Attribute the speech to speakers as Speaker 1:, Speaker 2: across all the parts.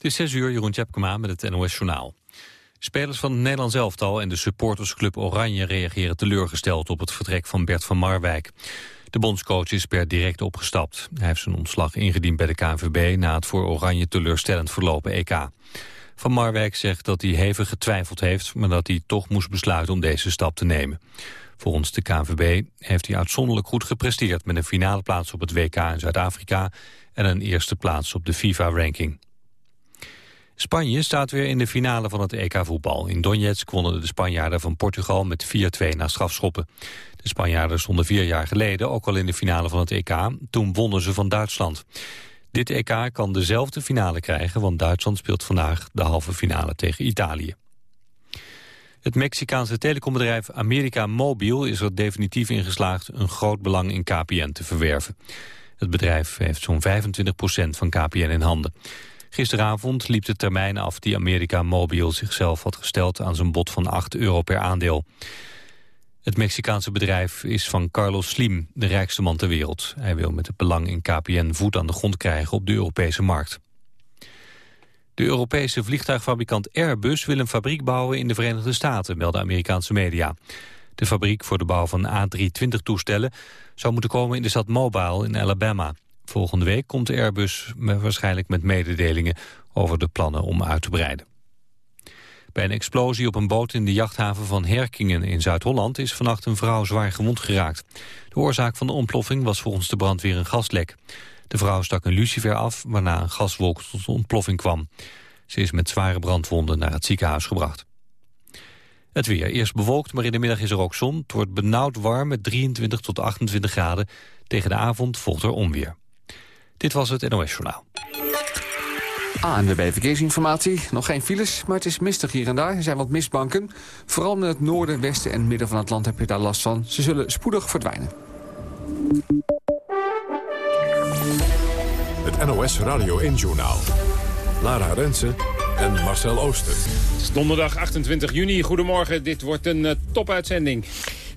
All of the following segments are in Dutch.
Speaker 1: Het is 6 uur, Jeroen Tjepkema met het NOS Journaal. Spelers van het Nederlands elftal en de supportersclub Oranje reageren teleurgesteld op het vertrek van Bert van Marwijk. De bondscoach is per direct opgestapt. Hij heeft zijn ontslag ingediend bij de KNVB na het voor Oranje teleurstellend verlopen EK. Van Marwijk zegt dat hij hevig getwijfeld heeft, maar dat hij toch moest besluiten om deze stap te nemen. Volgens de KNVB heeft hij uitzonderlijk goed gepresteerd met een finale plaats op het WK in Zuid-Afrika en een eerste plaats op de FIFA-ranking. Spanje staat weer in de finale van het EK-voetbal. In Donetsk wonnen de Spanjaarden van Portugal met 4-2 na strafschoppen. De Spanjaarden stonden vier jaar geleden ook al in de finale van het EK. Toen wonnen ze van Duitsland. Dit EK kan dezelfde finale krijgen, want Duitsland speelt vandaag de halve finale tegen Italië. Het Mexicaanse telecombedrijf America Mobil is er definitief in geslaagd een groot belang in KPN te verwerven. Het bedrijf heeft zo'n 25% van KPN in handen. Gisteravond liep de termijn af die America Mobil zichzelf had gesteld aan zijn bod van 8 euro per aandeel. Het Mexicaanse bedrijf is van Carlos Slim, de rijkste man ter wereld. Hij wil met het belang in KPN voet aan de grond krijgen op de Europese markt. De Europese vliegtuigfabrikant Airbus wil een fabriek bouwen in de Verenigde Staten, melden Amerikaanse media. De fabriek voor de bouw van A320-toestellen zou moeten komen in de stad Mobile in Alabama. Volgende week komt Airbus waarschijnlijk met mededelingen over de plannen om uit te breiden. Bij een explosie op een boot in de jachthaven van Herkingen in Zuid-Holland is vannacht een vrouw zwaar gewond geraakt. De oorzaak van de ontploffing was volgens de brandweer een gaslek. De vrouw stak een lucifer af, waarna een gaswolk tot ontploffing kwam. Ze is met zware brandwonden naar het ziekenhuis gebracht. Het weer. Eerst bewolkt, maar in de middag is er ook zon. Het wordt benauwd warm met 23 tot 28 graden. Tegen de avond volgt er onweer. Dit was het NOS Journaal.
Speaker 2: ANWB Verkeersinformatie. Nog geen files, maar het is mistig hier en daar. Er zijn wat mistbanken. Vooral in het noorden, westen en midden van het land heb je daar last van. Ze zullen spoedig verdwijnen.
Speaker 3: Het NOS Radio 1 Journaal. Lara Rensen en Marcel Ooster.
Speaker 4: Het is donderdag 28 juni. Goedemorgen, dit wordt een uh, topuitzending.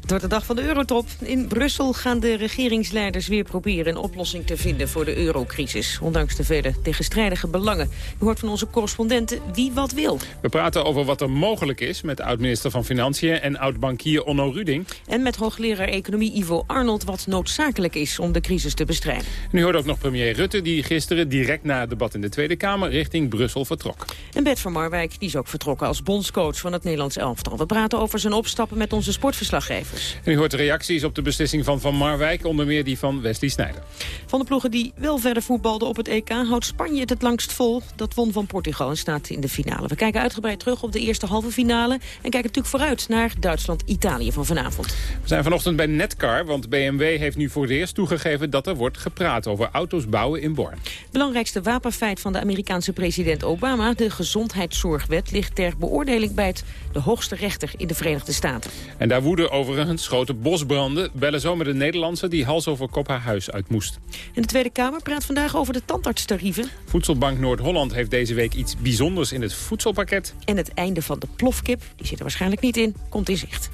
Speaker 5: Wordt de dag van de eurotop. In Brussel gaan de regeringsleiders weer proberen een oplossing te vinden voor de eurocrisis. Ondanks de vele tegenstrijdige belangen. U hoort van onze correspondenten wie wat wil.
Speaker 4: We praten over wat er mogelijk is met oud-minister van Financiën en oud-bankier Onno Ruding.
Speaker 5: En met hoogleraar economie Ivo Arnold wat noodzakelijk is om de crisis te bestrijden.
Speaker 4: En u hoort ook nog premier Rutte die gisteren direct na het debat in de Tweede Kamer richting Brussel vertrok.
Speaker 5: En Bert van Marwijk die is ook vertrokken als bondscoach van het Nederlands elftal. We praten over zijn opstappen met onze sportverslaggever.
Speaker 4: En u hoort reacties op de beslissing van Van Marwijk, onder meer die van Wesley Sneijder.
Speaker 5: Van de ploegen die wel verder voetbalden op het EK houdt Spanje het het langst vol. Dat won van Portugal en staat in de finale. We kijken uitgebreid terug op de eerste halve finale en kijken natuurlijk vooruit naar Duitsland-Italië van vanavond.
Speaker 4: We zijn vanochtend bij Netcar, want BMW heeft nu voor het eerst toegegeven dat er wordt gepraat over auto's bouwen in Born.
Speaker 5: Belangrijkste wapenfeit van de Amerikaanse president Obama, de gezondheidszorgwet, ligt ter beoordeling bij het, de hoogste rechter in de Verenigde Staten.
Speaker 4: En daar woeden overigens grote bosbranden. Bellen zo met een Nederlandse die hals over kop haar huis uit moest.
Speaker 5: En de Tweede Kamer praat vandaag over de tandartstarieven.
Speaker 4: Voedselbank Noord-Holland heeft deze week iets bijzonders in het voedselpakket.
Speaker 5: En het einde van de plofkip, die zit er waarschijnlijk niet in, komt in zicht.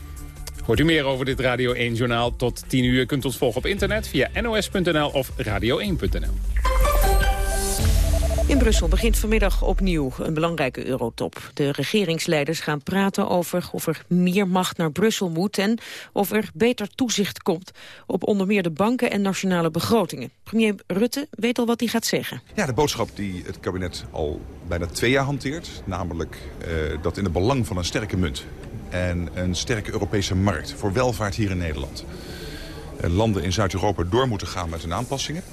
Speaker 4: Hoort u meer over dit Radio 1-journaal tot 10 uur. Kunt ons volgen op internet via nos.nl of radio1.nl.
Speaker 5: In Brussel begint vanmiddag opnieuw een belangrijke eurotop. De regeringsleiders gaan praten over of er meer macht naar Brussel moet... en of er beter toezicht komt op onder meer de banken en nationale begrotingen. Premier Rutte weet al wat hij gaat zeggen.
Speaker 6: Ja, de boodschap die het kabinet al bijna twee jaar hanteert... namelijk uh, dat in het belang van een sterke munt en een sterke Europese markt... voor welvaart hier in Nederland... Uh, landen in Zuid-Europa door moeten gaan met hun aanpassingen...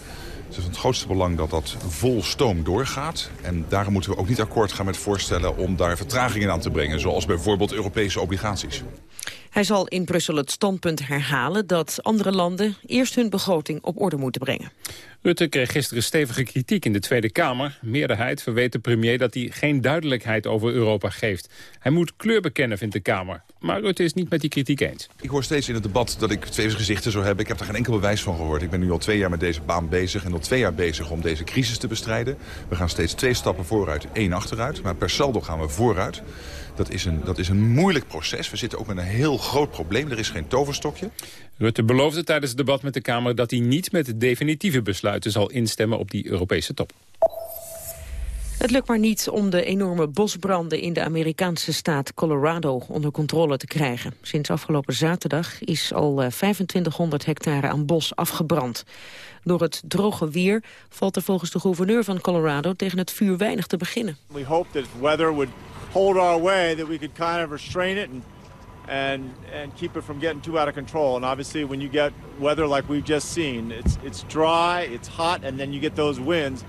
Speaker 6: Het is van het grootste belang dat dat vol stoom doorgaat. En daarom moeten we ook niet akkoord gaan met voorstellen om daar vertragingen aan te brengen. Zoals bijvoorbeeld Europese obligaties.
Speaker 5: Hij zal in Brussel het standpunt herhalen dat andere landen eerst hun begroting op orde moeten brengen.
Speaker 4: Rutte kreeg gisteren stevige kritiek in de Tweede Kamer. Meerderheid verweet de premier dat hij geen duidelijkheid over Europa geeft. Hij moet kleur bekennen, vindt de Kamer. Maar Rutte is niet met die kritiek eens.
Speaker 6: Ik hoor steeds in het debat dat ik twee gezichten zou hebben. Ik heb daar geen enkel bewijs van gehoord. Ik ben nu al twee jaar met deze baan bezig en al twee jaar bezig om deze crisis te bestrijden. We gaan steeds twee stappen vooruit, één achteruit. Maar per saldo gaan we vooruit. Dat is, een, dat is een moeilijk proces. We zitten ook met een heel groot probleem. Er is geen toverstokje.
Speaker 4: Rutte beloofde tijdens het debat met de Kamer dat hij niet met definitieve besluiten zal instemmen op die Europese top.
Speaker 5: Het lukt maar niet om de enorme bosbranden in de Amerikaanse staat Colorado onder controle te krijgen. Sinds afgelopen zaterdag is al 2500 eh, hectare aan bos afgebrand. Door het droge weer valt er volgens de gouverneur van Colorado tegen het vuur weinig te beginnen.
Speaker 7: We hope that weather would hold our way, that we could kind of restrain it and and and keep it from getting too out of control. And obviously, when you get weather like we've just seen, it's it's dry, it's hot, and then you get those winds.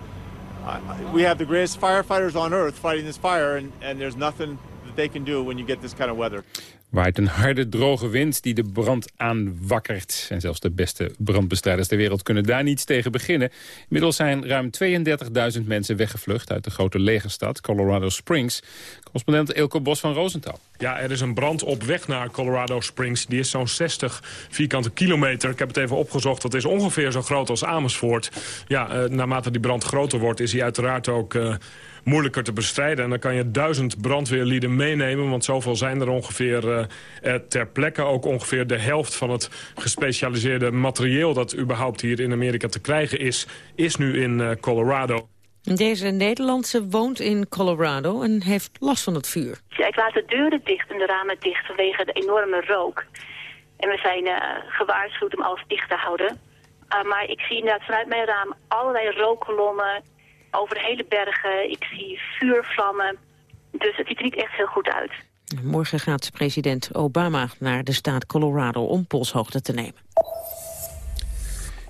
Speaker 7: We have the greatest firefighters on earth fighting this fire, and and there's nothing that they can do when you get this kind of weather
Speaker 4: waait een harde, droge wind die de brand aanwakkert. En zelfs de beste brandbestrijders ter wereld kunnen daar niets tegen beginnen. Inmiddels zijn ruim 32.000 mensen weggevlucht uit de grote legerstad Colorado Springs. Correspondent Ilko Bos van Rosenthal.
Speaker 8: Ja, er is een brand op weg naar Colorado Springs. Die is zo'n 60 vierkante kilometer. Ik heb het even opgezocht. Dat is ongeveer zo groot als Amersfoort. Ja, uh, naarmate die brand groter wordt is hij uiteraard ook... Uh, moeilijker te bestrijden. En dan kan je duizend brandweerlieden meenemen... want zoveel zijn er ongeveer uh, ter plekke. Ook ongeveer de helft van het gespecialiseerde materieel... dat überhaupt hier in Amerika te krijgen is, is nu in uh, Colorado.
Speaker 5: Deze Nederlandse woont in Colorado en heeft last van het vuur.
Speaker 9: Ja, ik laat de deuren dicht en de ramen dicht vanwege de enorme rook. En we zijn uh, gewaarschuwd om alles dicht te houden. maar ik zie inderdaad vanuit mijn raam allerlei rookkolommen over hele bergen. Ik zie vuurvlammen. Dus het ziet er niet echt heel goed uit.
Speaker 5: Morgen gaat president Obama naar de staat Colorado om polshoogte te nemen.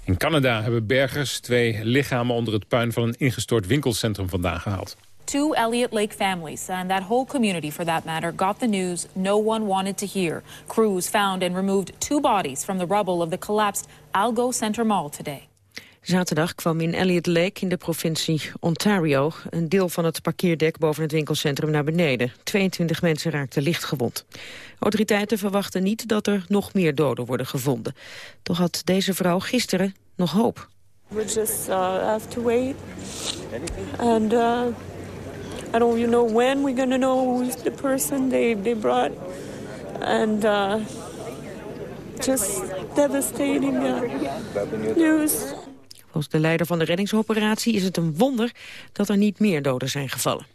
Speaker 4: In Canada hebben bergers twee lichamen onder het puin van een ingestort winkelcentrum vandaan gehaald.
Speaker 10: Two Elliott Lake families and that whole community for that matter got the news no one wanted to hear. Crews found and removed two bodies from the rubble of the collapsed Algo Center Mall today.
Speaker 5: Zaterdag kwam in Elliott Lake in de provincie Ontario... een deel van het parkeerdek boven het winkelcentrum naar beneden. 22 mensen raakten licht gewond. Autoriteiten verwachten niet dat er nog meer doden worden gevonden. Toch had deze vrouw gisteren nog hoop.
Speaker 11: We just uh, have to wait. And uh, I don't even know when we're to know who's the person they, they brought. And uh, just devastating uh, news.
Speaker 5: Volgens de leider van de reddingsoperatie is het een wonder dat er niet meer doden zijn gevallen.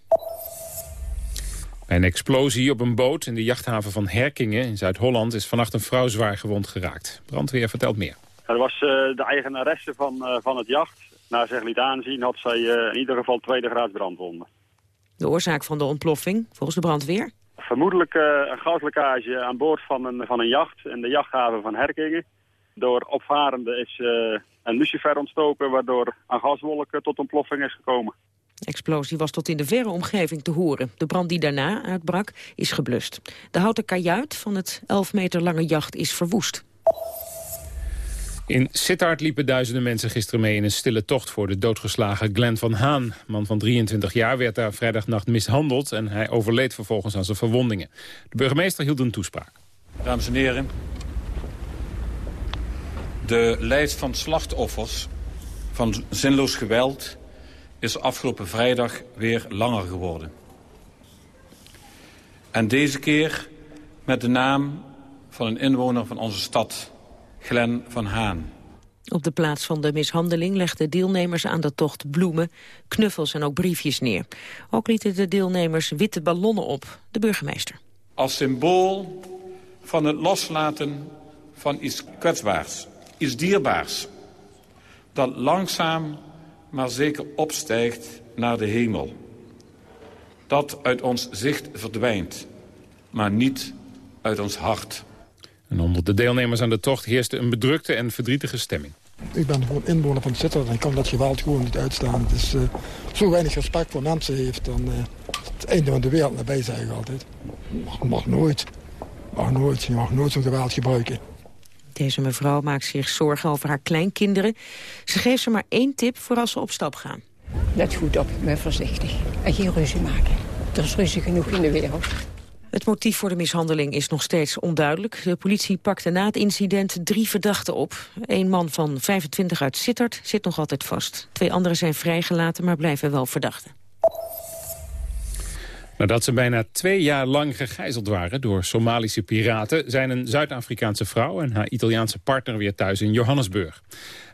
Speaker 4: Bij een explosie op een boot in de jachthaven van Herkingen in Zuid-Holland is vannacht een vrouw zwaar gewond geraakt. Brandweer vertelt meer.
Speaker 12: Dat was uh, de eigenaresse van, uh, van het jacht. Naar zich liet aanzien had zij uh, in ieder geval tweede graad brandwonden.
Speaker 5: De oorzaak van de ontploffing, volgens de brandweer?
Speaker 12: Vermoedelijk een gaslekkage aan boord van een, van een jacht in de jachthaven van Herkingen. Door opvarenden is een lucifer ontstoken... waardoor een gaswolk tot ontploffing is gekomen.
Speaker 5: De explosie was tot in de verre omgeving te horen. De brand die daarna uitbrak is geblust. De houten kajuit van het 11 meter lange jacht is verwoest.
Speaker 4: In Sittard liepen duizenden mensen gisteren mee in een stille tocht voor de doodgeslagen Glenn van Haan. Man van 23 jaar werd daar vrijdagnacht mishandeld en hij overleed vervolgens aan zijn verwondingen. De burgemeester hield een toespraak.
Speaker 13: Dames en heren, de lijst van slachtoffers van zinloos geweld is afgelopen vrijdag weer langer geworden. En deze keer met de naam van een inwoner van onze stad, Glen van Haan.
Speaker 5: Op de plaats van de mishandeling legden deelnemers aan de tocht bloemen, knuffels en ook briefjes neer. Ook lieten de deelnemers witte ballonnen op, de burgemeester.
Speaker 13: Als symbool van het loslaten van iets kwetsbaars iets dierbaars. Dat langzaam maar zeker opstijgt naar de hemel. Dat uit ons zicht verdwijnt, maar niet uit ons hart.
Speaker 4: En onder de deelnemers aan de tocht heerste een bedrukte en verdrietige stemming.
Speaker 14: Ik ben gewoon inwoner van Sittard en ik kan dat geweld gewoon niet uitstaan. Het is uh, zo weinig respect voor mensen heeft, dan uh, het einde van de wereld nabij zeggen altijd. Mag, mag nooit. Mag nooit. Je mag nooit zo'n geweld gebruiken.
Speaker 5: Deze mevrouw maakt zich zorgen over haar kleinkinderen. Ze geeft ze maar één tip voor als ze op stap gaan.
Speaker 15: Let goed op, ben voorzichtig. En geen ruzie maken. Er is ruzie genoeg in de wereld.
Speaker 5: Het motief voor de mishandeling is nog steeds onduidelijk. De politie pakte na het incident drie verdachten op. Een man van 25 uit Sittard zit nog altijd vast. Twee anderen zijn vrijgelaten, maar blijven wel verdachten.
Speaker 4: Nadat ze bijna twee jaar lang gegijzeld waren door Somalische piraten... zijn een Zuid-Afrikaanse vrouw en haar Italiaanse partner weer thuis in Johannesburg.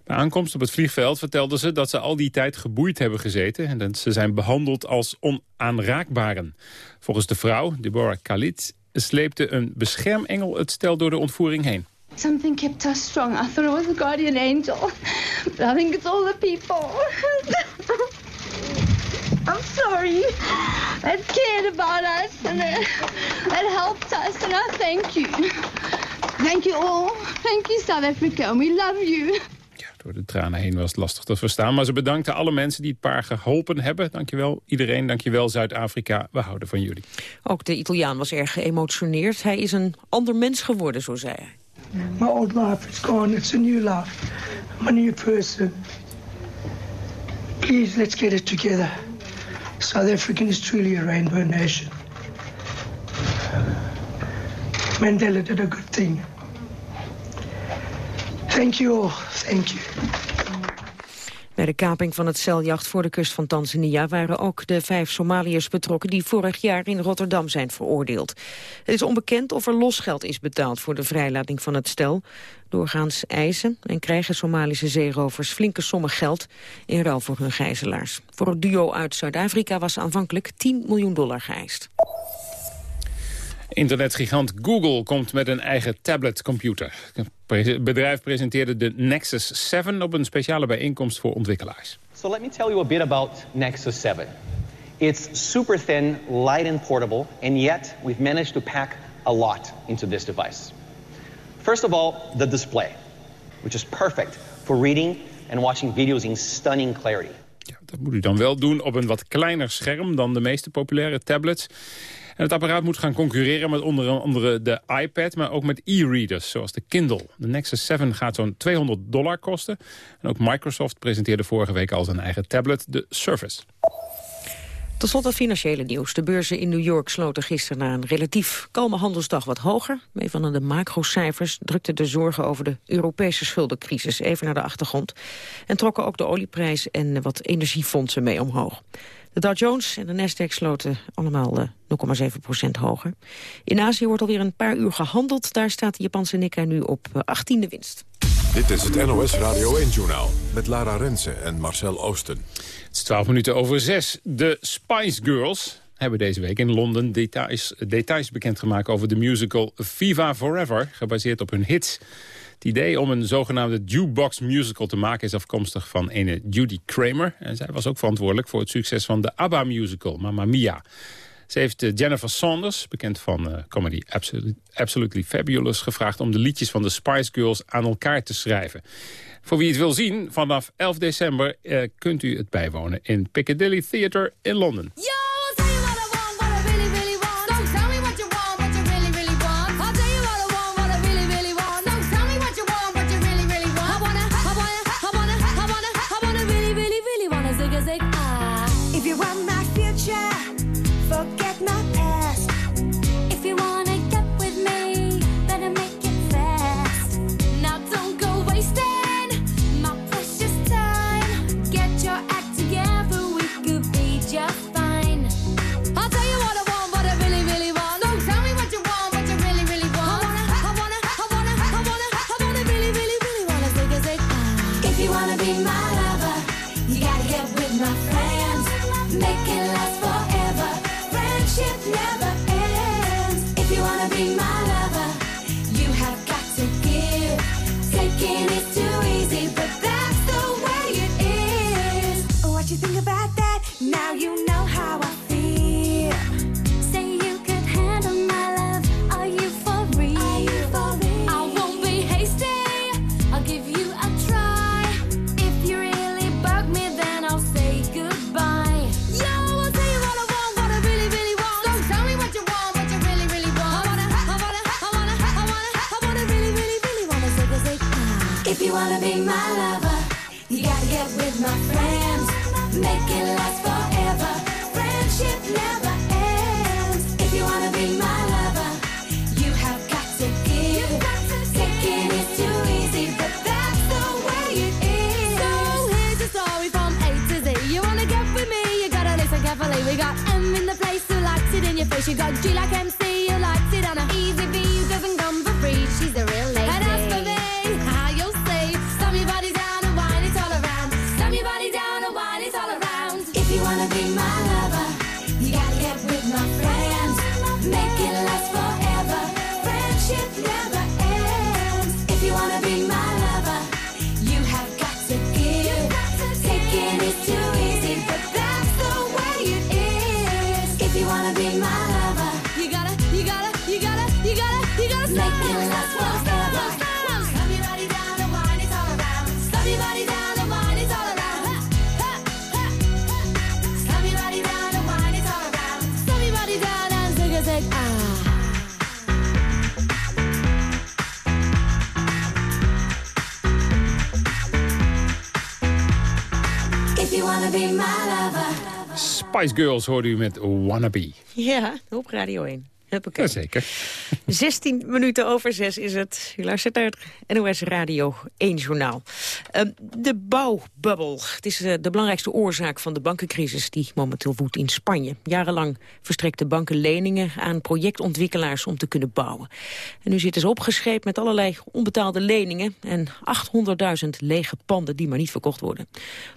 Speaker 4: Bij aankomst op het vliegveld vertelden ze dat ze al die tijd geboeid hebben gezeten... en dat ze zijn behandeld als onaanraakbaren. Volgens de vrouw, Deborah Khalid, sleepte een beschermengel het stel door de ontvoering heen.
Speaker 16: Something kept us strong. I thought it was a guardian angel. But I think it's all the people. I'm sorry. That cared about us and that, that helped us. And I thank you. Thank you all. Thank you, South Africa. And we love you.
Speaker 4: Door de tranen heen was het lastig te verstaan. Maar ze bedankte alle mensen die het paar geholpen hebben. Dankjewel iedereen, dankjewel Zuid-Afrika. We houden van jullie.
Speaker 5: Ook de Italiaan was erg geëmotioneerd. Hij is een ander mens geworden, zo zei hij.
Speaker 17: My old life is gone. It's a new life. I'm a new person. Please, let's get it together. South Africa is truly a rainbow nation. Mandela did a good thing. Thank you. Thank you.
Speaker 5: Bij de kaping van het zeiljacht voor de kust van Tanzania waren ook de vijf Somaliërs betrokken die vorig jaar in Rotterdam zijn veroordeeld. Het is onbekend of er losgeld is betaald voor de vrijlating van het stel. Doorgaans eisen en krijgen Somalische zeerovers flinke sommen geld in ruil voor hun gijzelaars. Voor het duo uit Zuid-Afrika was aanvankelijk 10 miljoen dollar geëist.
Speaker 4: Internetgigant Google komt met een eigen tabletcomputer. Het bedrijf presenteerde de Nexus 7 op een speciale bijeenkomst voor ontwikkelaars.
Speaker 18: So let me tell you a bit about Nexus 7. It's super thin, light and portable, and yet we've managed to pack a lot into this device. First of all, the display, which is perfect for reading and watching videos in stunning clarity.
Speaker 4: Ja, dat moet u dan wel doen op een wat kleiner scherm dan de meeste populaire tablets. En het apparaat moet gaan concurreren met onder andere de iPad... maar ook met e-readers, zoals de Kindle. De Nexus 7 gaat zo'n 200 dollar kosten. En ook Microsoft presenteerde vorige week al zijn eigen tablet, de Surface.
Speaker 5: Tot slot het financiële nieuws. De beurzen in New York sloten gisteren na een relatief kalme handelsdag wat hoger. Mee van de macrocijfers drukten de zorgen over de Europese schuldencrisis even naar de achtergrond. En trokken ook de olieprijs en wat energiefondsen mee omhoog. De Dow Jones en de Nasdaq sloten allemaal 0,7 procent hoger. In Azië wordt alweer een paar uur gehandeld. Daar staat de Japanse Nikkei nu op 18e winst.
Speaker 3: Dit is het NOS Radio 1-journaal met Lara Rensen en Marcel Oosten.
Speaker 4: Het is 12 minuten over 6. De Spice Girls hebben deze week in Londen details, details bekendgemaakt over de musical Viva Forever, gebaseerd op hun hits. Het idee om een zogenaamde jukebox musical te maken is afkomstig van ene Judy Kramer. En zij was ook verantwoordelijk voor het succes van de ABBA musical, Mamma Mia. Ze heeft eh, Jennifer Saunders, bekend van uh, comedy Absolutely, Fabulous... gevraagd om de liedjes van de Spice Girls aan elkaar te schrijven. Voor wie het wil zien, vanaf 11 december uh, kunt u het bijwonen in Piccadilly Theatre in Londen.
Speaker 19: We
Speaker 4: Spice Girls hoorde u met Wannabe.
Speaker 5: Ja, op Radio 1. Huppakee.
Speaker 4: Jazeker.
Speaker 5: 16 minuten over 6 is het. U luistert naar NOS Radio 1 Journaal. Ehm, de bouwbubbel. Het is eh, de belangrijkste oorzaak van de bankencrisis die momenteel woedt in Spanje. Jarenlang verstrekten banken leningen aan projectontwikkelaars om te kunnen bouwen. En nu zitten ze opgescheept met allerlei onbetaalde leningen en 800.000 lege panden die maar niet verkocht worden.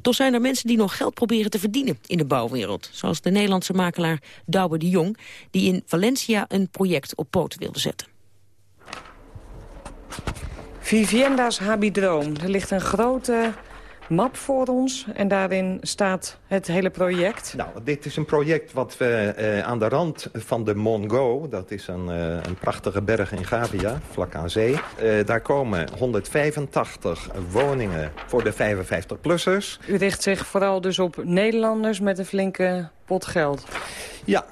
Speaker 5: Toch zijn er mensen die nog geld proberen te verdienen in de bouwwereld. Zoals de Nederlandse makelaar Douwe de Jong, die in Valencia een project op poten wilde zetten.
Speaker 20: Vivienda's Habidroom. Er ligt een grote map voor ons en daarin staat het hele project.
Speaker 21: Nou, dit is een project wat we eh, aan de rand van de Mongo... dat is een, eh, een prachtige berg in Gavia, vlak aan zee. Eh, daar komen 185 woningen voor de 55-plussers.
Speaker 20: U richt zich vooral dus op Nederlanders met een flinke pot geld.
Speaker 21: Ja.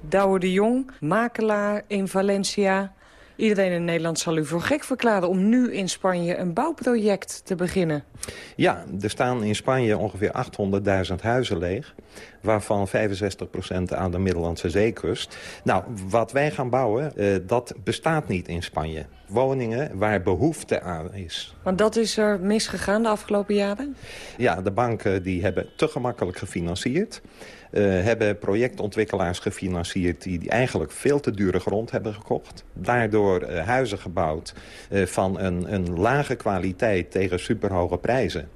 Speaker 20: Douwe de Jong, makelaar in Valencia. Iedereen in Nederland zal u voor gek verklaren om nu in Spanje een bouwproject te beginnen.
Speaker 21: Ja, er staan in Spanje ongeveer 800.000 huizen leeg. Waarvan 65% aan de Middellandse zeekust. Nou, wat wij gaan bouwen, eh, dat bestaat niet in Spanje. Woningen waar behoefte aan is.
Speaker 20: Want dat is er misgegaan de afgelopen jaren?
Speaker 21: Ja, de banken die hebben te gemakkelijk gefinancierd. Uh, hebben projectontwikkelaars gefinancierd die, eigenlijk veel te dure grond hebben gekocht. Daardoor uh, huizen gebouwd uh, van een, een lage kwaliteit tegen superhoge prijzen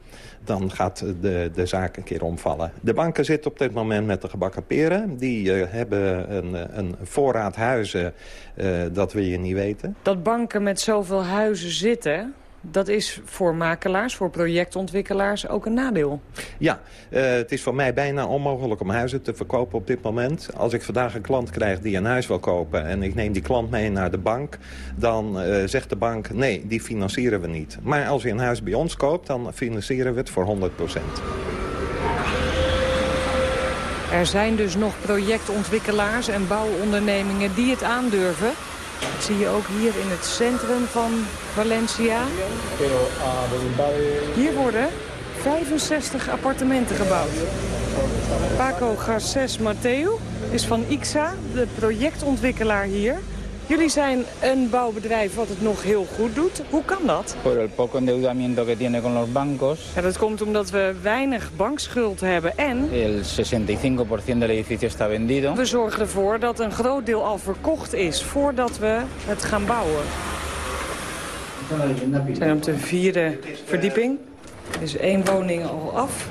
Speaker 21: dan gaat de, de zaak een keer omvallen. De banken zitten op dit moment met de gebakken peren. Die hebben een, een voorraad huizen, dat wil je niet weten.
Speaker 20: Dat banken met zoveel huizen zitten... Dat is voor makelaars, voor projectontwikkelaars ook een nadeel.
Speaker 21: Ja, uh, het is voor mij bijna onmogelijk om huizen te verkopen op dit moment. Als ik vandaag een klant krijg die een huis wil kopen... en ik neem die klant mee naar de bank... dan uh, zegt de bank, nee, die financieren we niet. Maar als je een huis bij ons koopt, dan financieren we het voor 100 procent.
Speaker 20: Er zijn dus nog projectontwikkelaars en bouwondernemingen die het aandurven... Dat zie je ook hier in het centrum van Valencia. Hier worden 65 appartementen gebouwd. Paco Garces Mateo is van IXA, de projectontwikkelaar hier. Jullie zijn een bouwbedrijf wat het nog heel goed doet. Hoe kan dat?
Speaker 22: Por el poco endeudamiento que tiene con los bancos.
Speaker 20: Ja, dat komt omdat we weinig bankschuld hebben en...
Speaker 22: El 65% del edificio está vendido.
Speaker 20: We zorgen ervoor dat een groot deel al verkocht is voordat we het gaan bouwen. We zijn op de vierde verdieping. Er is één woning al af.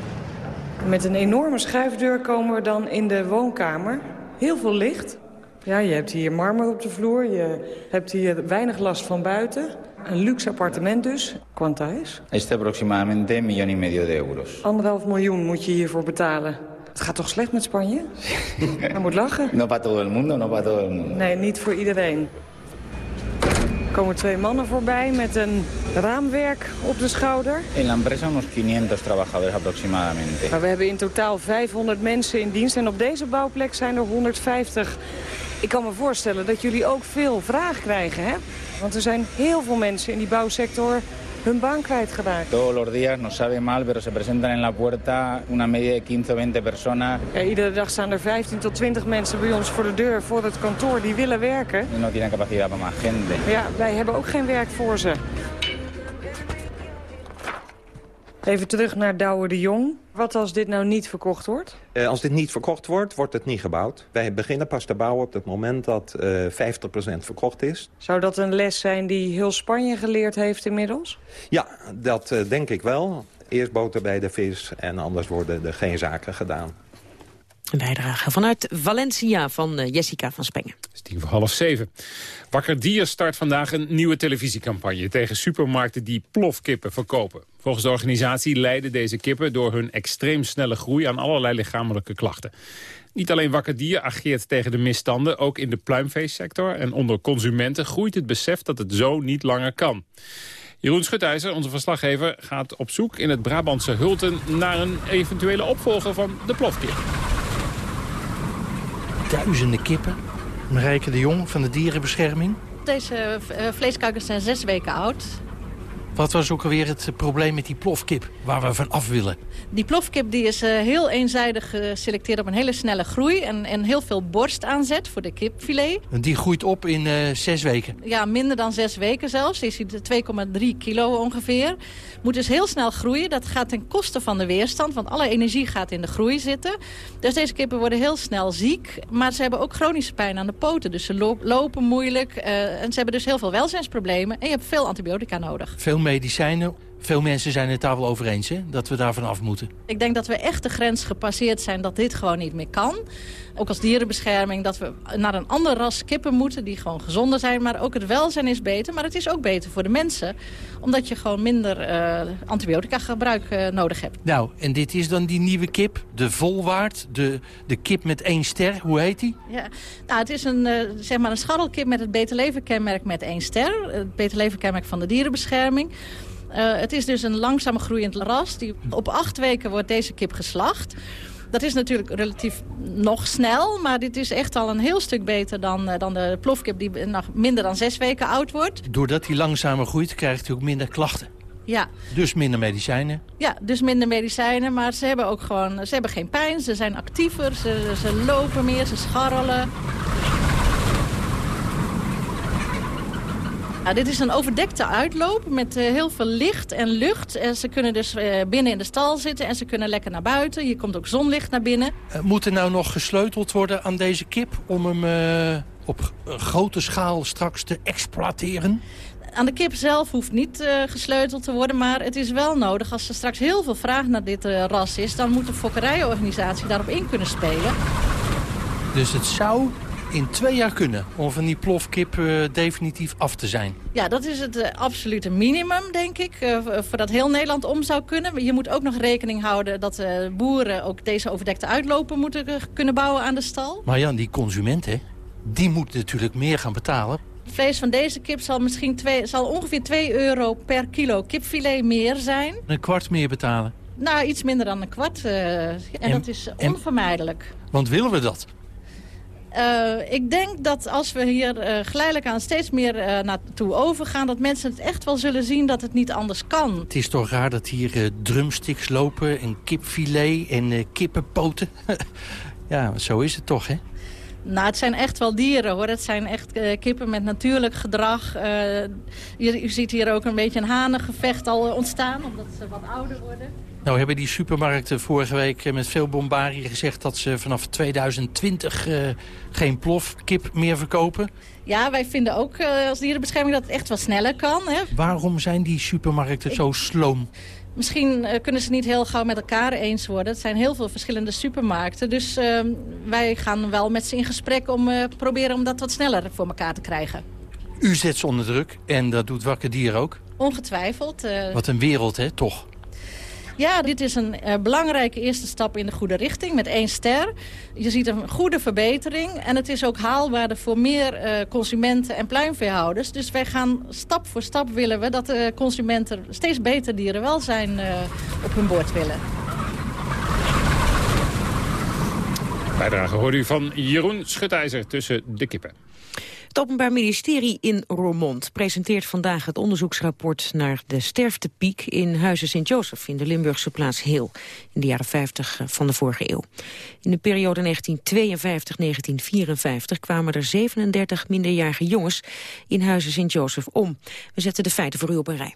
Speaker 20: Met een enorme schuifdeur komen we dan in de woonkamer. Heel veel licht. Ja, je hebt hier marmer op de vloer. Je hebt hier weinig last van buiten. Een luxe appartement dus. Quanta is?
Speaker 22: Este aproximadamente un millón y medio de euros.
Speaker 20: Anderhalf miljoen moet je hiervoor betalen. Het gaat toch slecht met Spanje? Hij moet lachen.
Speaker 22: No para todo el mundo, no para todo el mundo.
Speaker 20: Nee, niet voor iedereen. Er komen twee mannen voorbij met een raamwerk op de schouder.
Speaker 22: En la empresa unos 500 trabajadores aproximadamente.
Speaker 20: Maar we hebben in totaal 500 mensen in dienst en op deze bouwplek zijn er 150. Ik kan me voorstellen dat jullie ook veel vraag krijgen, hè? Want er zijn heel veel mensen in die bouwsector hun baan kwijtgeraakt.
Speaker 22: Todos los días nos sabe mal, pero se presentan en la puerta una media de 15 o 20 personas.
Speaker 20: Ja, iedere dag staan er 15 tot 20 mensen bij ons voor de deur, voor het kantoor, die willen werken.
Speaker 22: No tienen capacidad para más gente.
Speaker 20: Ja, wij hebben ook geen werk voor ze. Even terug naar Douwe de Jong. Wat als dit nou niet verkocht wordt?
Speaker 21: Eh, als dit niet verkocht wordt, wordt het niet gebouwd. Wij beginnen pas te bouwen op het moment dat eh 50% verkocht is.
Speaker 20: Zou dat een les zijn die heel Spanje geleerd heeft inmiddels?
Speaker 21: Ja, dat eh, denk ik wel. Eerst boter bij de vis en anders worden er geen zaken gedaan.
Speaker 5: Een bijdrage vanuit Valencia van eh, Jessica van Spengen.
Speaker 4: Het is tien voor half zeven. Wakker Dier start vandaag een nieuwe televisiecampagne... tegen supermarkten die plofkippen verkopen. Volgens de organisatie lijden deze kippen door hun extreem snelle groei... aan allerlei lichamelijke klachten. Niet alleen Wakker Dier ageert tegen de misstanden... ook in de pluimveesector en onder consumenten groeit het besef... dat het zo niet langer kan. Jeroen Schutijzer, onze verslaggever, gaat op zoek in het Brabantse Hulten... naar een eventuele opvolger van de plofkip.
Speaker 23: Duizenden kippen. Marijke de Jong van de Dierenbescherming.
Speaker 24: Deze eh, vleeskuikens zijn zes weken oud.
Speaker 23: Wat was ook alweer het probleem met die plofkip waar we van af willen?
Speaker 24: Die plofkip die is eh, heel eenzijdig geselecteerd op een hele snelle groei... en, en heel veel borst aanzet voor de kipfilet.
Speaker 23: Die groeit op in eh, zes weken.
Speaker 24: Ja, minder dan zes weken zelfs. Je ziet 2,3 kilo ongeveer. Moet dus heel snel groeien. Dat gaat ten koste van de weerstand, want alle energie gaat in de groei zitten. Dus deze kippen worden heel snel ziek. Maar ze hebben ook chronische pijn aan de poten. Dus ze lo- lopen moeilijk. eh, en ze hebben dus heel veel welzijnsproblemen. En je hebt veel antibiotica nodig.
Speaker 23: Veel medicijnen. Veel mensen zijn het daar wel over eens? Dat we daar van af moeten.
Speaker 24: Ik denk dat we echt de grens gepasseerd zijn dat dit gewoon niet meer kan. Ook als dierenbescherming dat we naar een ander ras kippen moeten... die gewoon gezonder zijn, maar ook het welzijn is beter. Maar het is ook beter voor de mensen. Omdat je gewoon minder eh, antibiotica gebruik eh, nodig hebt.
Speaker 23: Nou, en dit is dan die nieuwe kip. De volwaard. De, de kip met één ster. Hoe heet die?
Speaker 24: Ja, nou, het is een, eh, zeg maar een scharrelkip met het beter leven kenmerk met één ster. Het beter leven kenmerk van de dierenbescherming. Het is dus een langzaam groeiend ras. Die, op acht weken wordt deze kip geslacht. Dat is natuurlijk relatief nog snel, maar dit is echt al een heel stuk beter dan, eh, dan de plofkip die nog minder dan zes weken oud wordt.
Speaker 23: Doordat die langzamer groeit, krijgt hij ook minder klachten.
Speaker 24: Ja,
Speaker 23: Dus minder medicijnen.
Speaker 24: ja, dus minder medicijnen, maar ze hebben ook gewoon, ze hebben geen pijn, ze zijn actiever, ze, ze lopen meer, ze scharrelen. Ja, dit is een overdekte uitloop met eh, heel veel licht en lucht. En ze kunnen dus eh, binnen in de stal zitten en ze kunnen lekker naar buiten. Hier komt ook zonlicht naar binnen.
Speaker 23: Eh, moet er nou nog gesleuteld worden aan deze kip... om hem eh, op eh, grote schaal straks te exploiteren?
Speaker 24: Aan de kip zelf hoeft niet eh, gesleuteld te worden, maar het is wel nodig. Als er straks heel veel vraag naar dit eh, ras is, dan moet de fokkerijorganisatie daarop in kunnen spelen.
Speaker 23: Dus het zou in twee jaar kunnen om van die plofkip eh, definitief af te zijn.
Speaker 24: Ja, dat is het eh, absolute minimum, denk ik, v- voordat heel Nederland om zou kunnen. Je moet ook nog rekening houden dat boeren ook deze overdekte uitlopen moeten kunnen bouwen aan de stal.
Speaker 23: Maar ja, die consument, hè, die moet natuurlijk meer gaan betalen.
Speaker 24: Het vlees van deze kip zal, misschien twee, zal ongeveer 2 euro per kilo kipfilet meer zijn.
Speaker 23: Een kwart meer betalen.
Speaker 24: Nou, iets minder dan een kwart. en,
Speaker 23: En-
Speaker 24: dat is
Speaker 23: en-
Speaker 24: onvermijdelijk.
Speaker 23: Want willen we dat?
Speaker 24: Eh, ik denk dat als we hier eh, geleidelijk aan steeds meer eh, naartoe overgaan... dat mensen het echt wel zullen zien dat het niet anders kan.
Speaker 23: Het is toch raar dat hier drumsticks lopen en kipfilet en kippenpoten. ja, zo is het toch, hè?
Speaker 24: Nou, het zijn echt wel dieren, hoor. Het zijn echt kippen met natuurlijk gedrag. Je, je ziet hier ook een beetje een hanengevecht al ontstaan... omdat ze wat ouder worden.
Speaker 23: Nou hebben die supermarkten vorige week eh, met veel bombarie gezegd... dat ze vanaf 2020 eh, geen plofkip meer verkopen.
Speaker 24: Ja, wij vinden ook eh, als dierenbescherming dat het echt wel sneller kan. Hè.
Speaker 23: Waarom zijn die supermarkten zo sloom?
Speaker 24: Misschien kunnen ze niet heel gauw met elkaar eens worden. Het zijn heel veel verschillende supermarkten. Dus eh, wij gaan wel met ze in gesprek om proberen om dat wat sneller voor elkaar te krijgen.
Speaker 23: U zet ze onder druk en dat doet Wakker Dier ook.
Speaker 24: Ongetwijfeld.
Speaker 23: Wat een wereld, hè, toch?
Speaker 24: Ja, dit is een eh, belangrijke eerste stap in de goede richting met één ster. Je ziet een goede verbetering en het is ook haalbaarder voor meer eh, consumenten en pluimveehouders. Dus wij gaan stap voor stap willen we dat de consumenten steeds beter dierenwelzijn eh op hun bord willen.
Speaker 4: Bijdrage hoorde u van Jeroen Schutijzer tussen de kippen.
Speaker 5: Het Openbaar Ministerie in Roermond presenteert vandaag het onderzoeksrapport naar de sterftepiek in Huizen Sint-Joseph in de Limburgse plaats Heel in de jaren 50 van de vorige eeuw. In de periode 1952-1954 kwamen er 37 minderjarige jongens in Huizen Sint-Joseph om. We zetten de feiten voor u op een rij.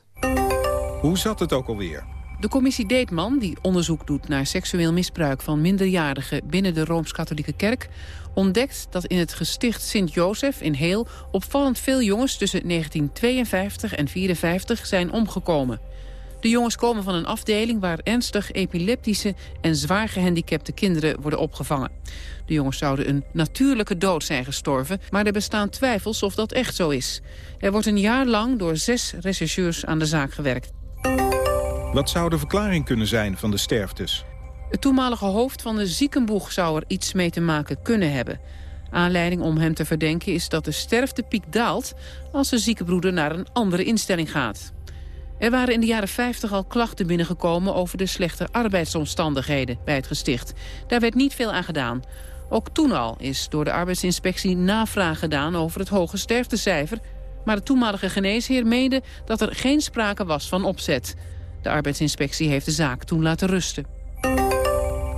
Speaker 25: Hoe zat het ook alweer?
Speaker 26: De commissie Deetman, die onderzoek doet naar seksueel misbruik van minderjarigen binnen de Rooms-Katholieke Kerk, ontdekt dat in het gesticht Sint-Jozef in Heel opvallend veel jongens tussen 1952 en 54 zijn omgekomen. De jongens komen van een afdeling waar ernstig epileptische en zwaar gehandicapte kinderen worden opgevangen. De jongens zouden een natuurlijke dood zijn gestorven, maar er bestaan twijfels of dat echt zo is. Er wordt een jaar lang door zes rechercheurs aan de zaak gewerkt.
Speaker 27: Wat zou de verklaring kunnen zijn van de sterftes?
Speaker 26: Het toenmalige hoofd van de ziekenboeg zou er iets mee te maken kunnen hebben. Aanleiding om hem te verdenken is dat de sterftepiek daalt... als de ziekenbroeder naar een andere instelling gaat. Er waren in de jaren 50 al klachten binnengekomen... over de slechte arbeidsomstandigheden bij het gesticht. Daar werd niet veel aan gedaan. Ook toen al is door de arbeidsinspectie navraag gedaan... over het hoge sterftecijfer... maar de toenmalige geneesheer meende dat er geen sprake was van opzet. De arbeidsinspectie heeft de zaak toen laten rusten.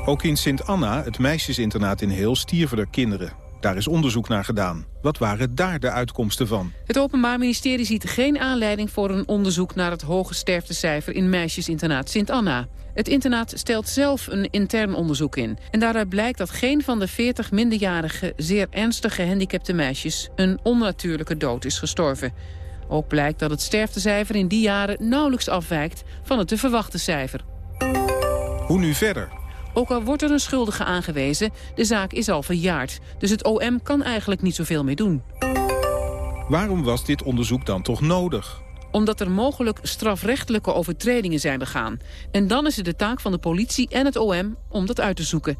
Speaker 27: Ook in Sint-Anna, het meisjesinternaat in Heel, stierven er kinderen. Daar is onderzoek naar gedaan. Wat waren daar de uitkomsten van?
Speaker 26: Het Openbaar Ministerie ziet geen aanleiding voor een onderzoek... naar het hoge sterftecijfer in meisjesinternaat Sint-Anna. Het internaat stelt zelf een intern onderzoek in. En daaruit blijkt dat geen van de 40 minderjarige... zeer ernstig gehandicapte meisjes een onnatuurlijke dood is gestorven. Ook blijkt dat het sterftecijfer in die jaren nauwelijks afwijkt... van het te verwachten cijfer.
Speaker 27: Hoe nu verder?
Speaker 26: Ook al wordt er een schuldige aangewezen, de zaak is al verjaard. Dus het OM kan eigenlijk niet zoveel meer doen.
Speaker 27: Waarom was dit onderzoek dan toch nodig?
Speaker 26: Omdat er mogelijk strafrechtelijke overtredingen zijn begaan. En dan is het de taak van de politie en het OM om dat uit te zoeken.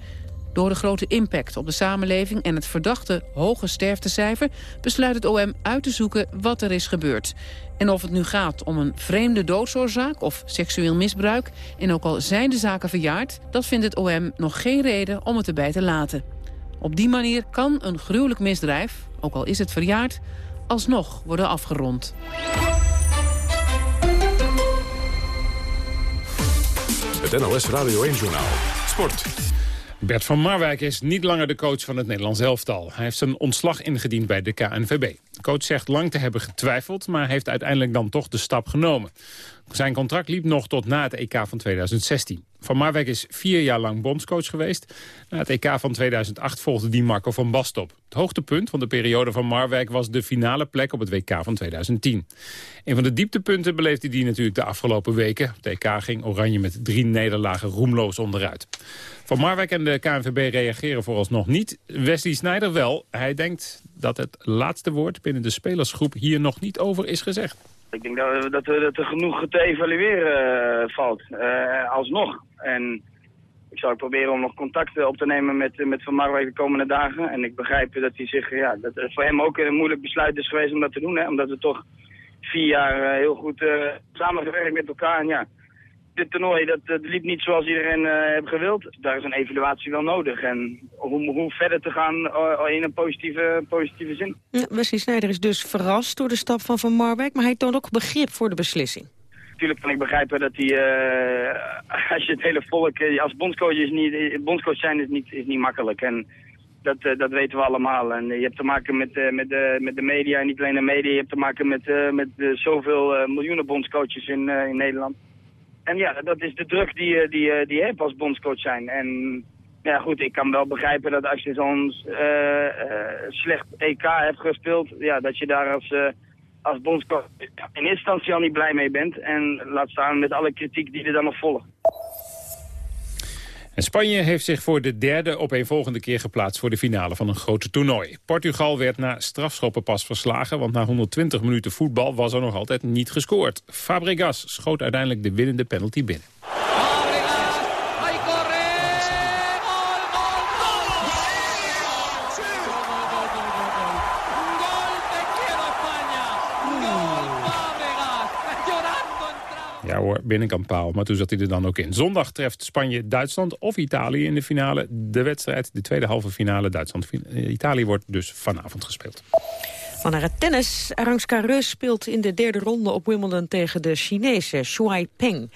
Speaker 26: Door de grote impact op de samenleving en het verdachte hoge sterftecijfer... besluit het OM uit te zoeken wat er is gebeurd. En of het nu gaat om een vreemde doodsoorzaak of seksueel misbruik... en ook al zijn de zaken verjaard, dat vindt het OM nog geen reden om het erbij te laten. Op die manier kan een gruwelijk misdrijf, ook al is het verjaard... alsnog worden afgerond.
Speaker 3: Het NLS Radio 1-journaal. Sport.
Speaker 4: Bert van Marwijk is niet langer de coach van het Nederlands elftal. Hij heeft zijn ontslag ingediend bij de KNVB. De coach zegt lang te hebben getwijfeld, maar heeft uiteindelijk dan toch de stap genomen. Zijn contract liep nog tot na het EK van 2016. Van Marwijk is vier jaar lang bondscoach geweest. Na het EK van 2008 volgde die Marco van Basten op. Het hoogtepunt van de periode van Marwijk was de finale plek op het WK van 2010. Een van de dieptepunten beleefde hij natuurlijk de afgelopen weken. Het EK ging Oranje met drie nederlagen roemloos onderuit. Van Marwijk en de KNVB reageren vooralsnog niet. Wesley Snijder wel. Hij denkt dat het laatste woord binnen de spelersgroep hier nog niet over is gezegd.
Speaker 25: Ik denk dat, dat, er genoeg te evalueren uh, valt, uh, alsnog. En ik zal proberen om nog contact op te nemen met, met Van Marwijk de komende dagen. En ik begrijp dat hij zich, ja, dat het voor hem ook een moeilijk besluit is geweest om dat te doen. Hè? Omdat we toch vier jaar uh, heel goed samengewerkt met elkaar. En ja, dit toernooi dat, dat liep niet zoals iedereen uh, heeft gewild. Daar is een evaluatie wel nodig. En hoe, hoe verder te gaan uh, in een positieve, positieve zin.
Speaker 5: Ja, Wesley Snijder is dus verrast door de stap van Van Marwijk. Maar hij toont ook begrip voor de beslissing.
Speaker 25: Natuurlijk kan ik begrijpen dat hij, uh, als je het hele volk, als bondscoach, is niet, bondscoach zijn is niet, is niet makkelijk. En dat, dat weten we allemaal. En je hebt te maken met, met, de, met de media, en niet alleen de media. Je hebt te maken met, met zoveel miljoenen bondscoaches in, in Nederland. En ja, dat is de druk die, die, die je hebt als bondscoach zijn. En ja goed, ik kan wel begrijpen dat als je zo'n uh, slecht EK hebt gespeeld, ja, dat je daar als, uh, als bondscoach in eerste instantie al niet blij mee bent. En laat staan met alle kritiek die er dan nog volgt.
Speaker 4: Spanje heeft zich voor de derde opeenvolgende keer geplaatst voor de finale van een grote toernooi. Portugal werd na strafschoppen pas verslagen, want na 120 minuten voetbal was er nog altijd niet gescoord. Fabregas schoot uiteindelijk de winnende penalty binnen. Paal. Maar toen zat hij er dan ook in. Zondag treft Spanje Duitsland of Italië in de finale. De wedstrijd, de tweede halve finale Duitsland-Italië wordt dus vanavond gespeeld.
Speaker 5: Van naar het tennis. Arangska Reus speelt in de derde ronde op Wimbledon tegen de Chinese Shuai Peng.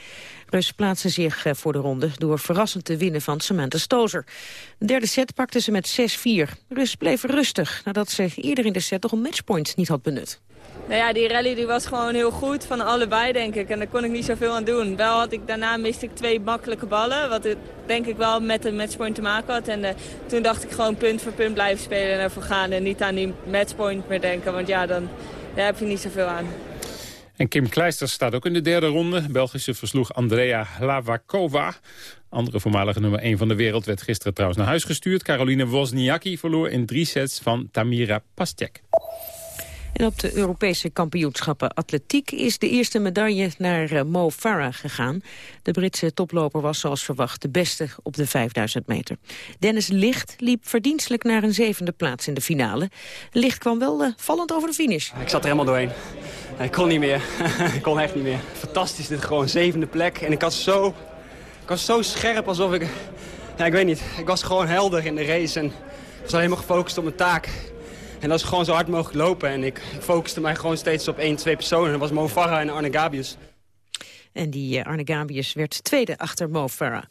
Speaker 5: Reus plaatste zich eh, voor de ronde door verrassend te winnen van Samantha Stozer. De derde set pakte ze met 6-4. Reus bleef rustig nadat ze eerder in de set toch een matchpoint niet had benut.
Speaker 28: Nou ja, die rally die was gewoon heel goed van allebei, denk ik. En daar kon ik niet zoveel aan doen. Wel had ik, daarna miste ik twee makkelijke ballen. Wat het, denk ik wel met de matchpoint te maken had. En eh, toen dacht ik gewoon punt voor punt blijven spelen en ervoor gaan. En niet aan die matchpoint meer denken. Want ja, dan daar heb je niet zoveel aan.
Speaker 4: En Kim Kleisters staat ook in de derde ronde. Belgische versloeg Andrea Lavakova. Andere voormalige nummer 1 van de wereld werd gisteren trouwens naar huis gestuurd. Caroline Wozniacki verloor in drie sets van Tamira Pastjek.
Speaker 5: En op de Europese kampioenschappen atletiek is de eerste medaille naar eh, Mo Farah gegaan. De Britse toploper was zoals verwacht de beste op de 5000 meter. Dennis Licht liep verdienstelijk naar een zevende plaats in de finale. Licht kwam wel uh, vallend over de finish.
Speaker 29: Ik zat er helemaal doorheen. Ik kon niet meer. ik kon echt niet meer. Fantastisch, dit gewoon zevende plek. En ik was zo, ik was zo scherp alsof ik... Ja, ik weet niet. Ik was gewoon helder in de race en was alleen maar gefocust op mijn taak. En dat is gewoon zo hard mogelijk lopen. En ik focuste mij gewoon steeds op één, twee personen. Dat was Mo Farah en Arne Gabius.
Speaker 5: En die uh, Arne Gabius werd tweede achter Mo Farah.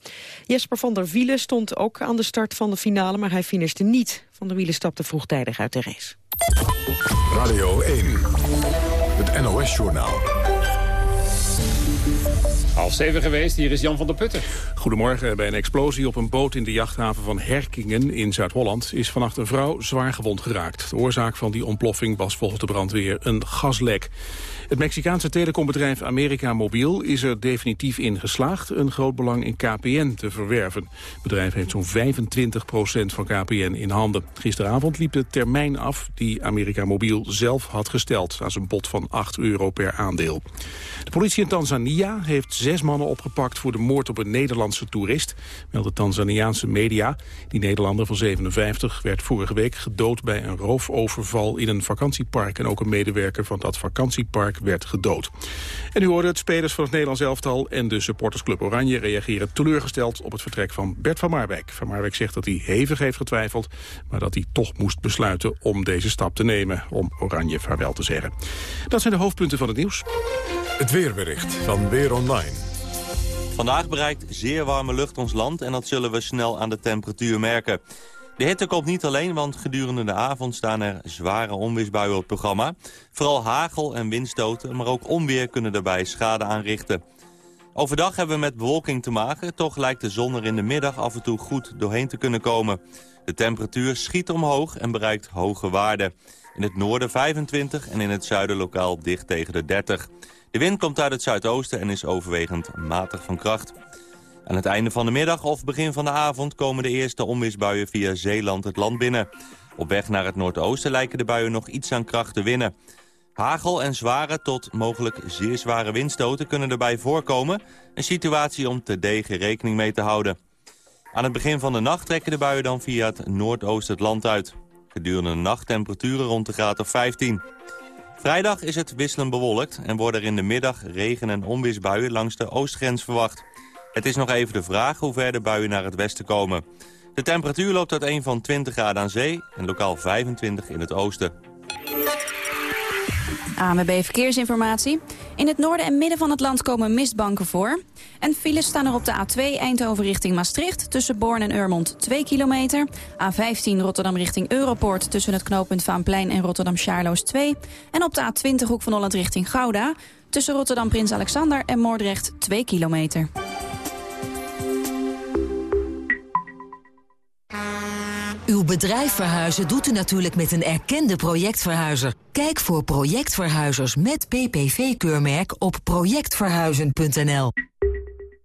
Speaker 5: Jesper van der Wielen stond ook aan de start van de finale, maar hij finishte niet. Van der Wielen stapte vroegtijdig uit de race.
Speaker 3: Radio 1, het NOS-journaal.
Speaker 4: Half zeven geweest, hier is Jan van der Putten.
Speaker 30: Goedemorgen. Bij een explosie op een boot in de jachthaven van Herkingen in Zuid-Holland... is vannacht een vrouw zwaar gewond geraakt. De oorzaak van die ontploffing was volgens de brandweer een gaslek. Het Mexicaanse telecombedrijf America Mobiel is er definitief in geslaagd... een groot belang in KPN te verwerven. Het bedrijf heeft zo'n 25% van KPN in handen. Gisteravond liep de termijn af die America Mobiel zelf had gesteld... aan zijn bod van 8 euro per aandeel. De politie in Tanzania heeft zes mannen opgepakt... voor de moord op een Nederlandse toerist, melden Tanzaniaanse media. Die Nederlander van 57 werd vorige week gedood bij een roofoverval in een vakantiepark. En ook een medewerker van dat vakantiepark werd gedood. En u hoorde het, spelers van het Nederlands elftal en de supportersclub Oranje reageren teleurgesteld op het vertrek van Bert van Marwijk. Van Marwijk zegt dat hij hevig heeft getwijfeld, maar dat hij toch moest besluiten om deze stap te nemen, om Oranje vaarwel te zeggen. Dat zijn de hoofdpunten van het nieuws.
Speaker 3: Het weerbericht van Weer Online.
Speaker 31: Vandaag bereikt zeer warme lucht ons land en dat zullen we snel aan de temperatuur merken. De hitte komt niet alleen, want gedurende de avond staan er zware onweersbuien op het programma. Vooral hagel en windstoten, maar ook onweer kunnen daarbij schade aanrichten. Overdag hebben we met bewolking te maken, toch lijkt de zon er in de middag af en toe goed doorheen te kunnen komen. De temperatuur schiet omhoog en bereikt hoge waarden. In het noorden 25 en in het zuiden lokaal dicht tegen de 30. De wind komt uit het zuidoosten en is overwegend matig van kracht. Aan het einde van de middag of begin van de avond komen de eerste onweersbuien via Zeeland het land binnen. Op weg naar het noordoosten lijken de buien nog iets aan kracht te winnen. Hagel en zware tot mogelijk zeer zware windstoten kunnen erbij voorkomen. Een situatie om te degen rekening mee te houden. Aan het begin van de nacht trekken de buien dan via het noordoosten het land uit. Gedurende de nacht temperaturen rond de graad of 15. Vrijdag is het wisselend bewolkt en worden er in de middag regen- en onweersbuien langs de oostgrens verwacht. Het is nog even de vraag hoe ver de buien naar het westen komen. De temperatuur loopt uit een van 20 graden aan zee en lokaal 25 in het oosten.
Speaker 32: AMB Verkeersinformatie. In het noorden en midden van het land komen mistbanken voor. En files staan er op de A2 Eindhoven richting Maastricht... tussen Born en Urmond 2 kilometer. A15 Rotterdam richting Europoort... tussen het knooppunt Vaanplein en Rotterdam-Charloes 2. En op de A20 Hoek van Holland richting Gouda... tussen Rotterdam Prins Alexander en Moordrecht 2 kilometer.
Speaker 33: Uw bedrijf verhuizen doet u natuurlijk met een erkende projectverhuizer. Kijk voor projectverhuizers met PPV-keurmerk op projectverhuizen.nl.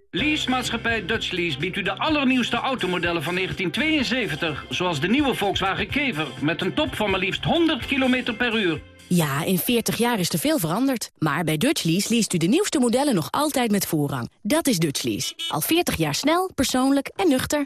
Speaker 34: Leasemaatschappij Dutch Lease biedt u de allernieuwste automodellen van 1972... zoals de nieuwe Volkswagen Kever met een top van maar liefst 100 km per uur.
Speaker 35: Ja, in 40 jaar is er veel veranderd. Maar bij Dutch Lease leest u de nieuwste modellen nog altijd met voorrang. Dat is Dutch Lease. Al 40 jaar snel, persoonlijk en nuchter.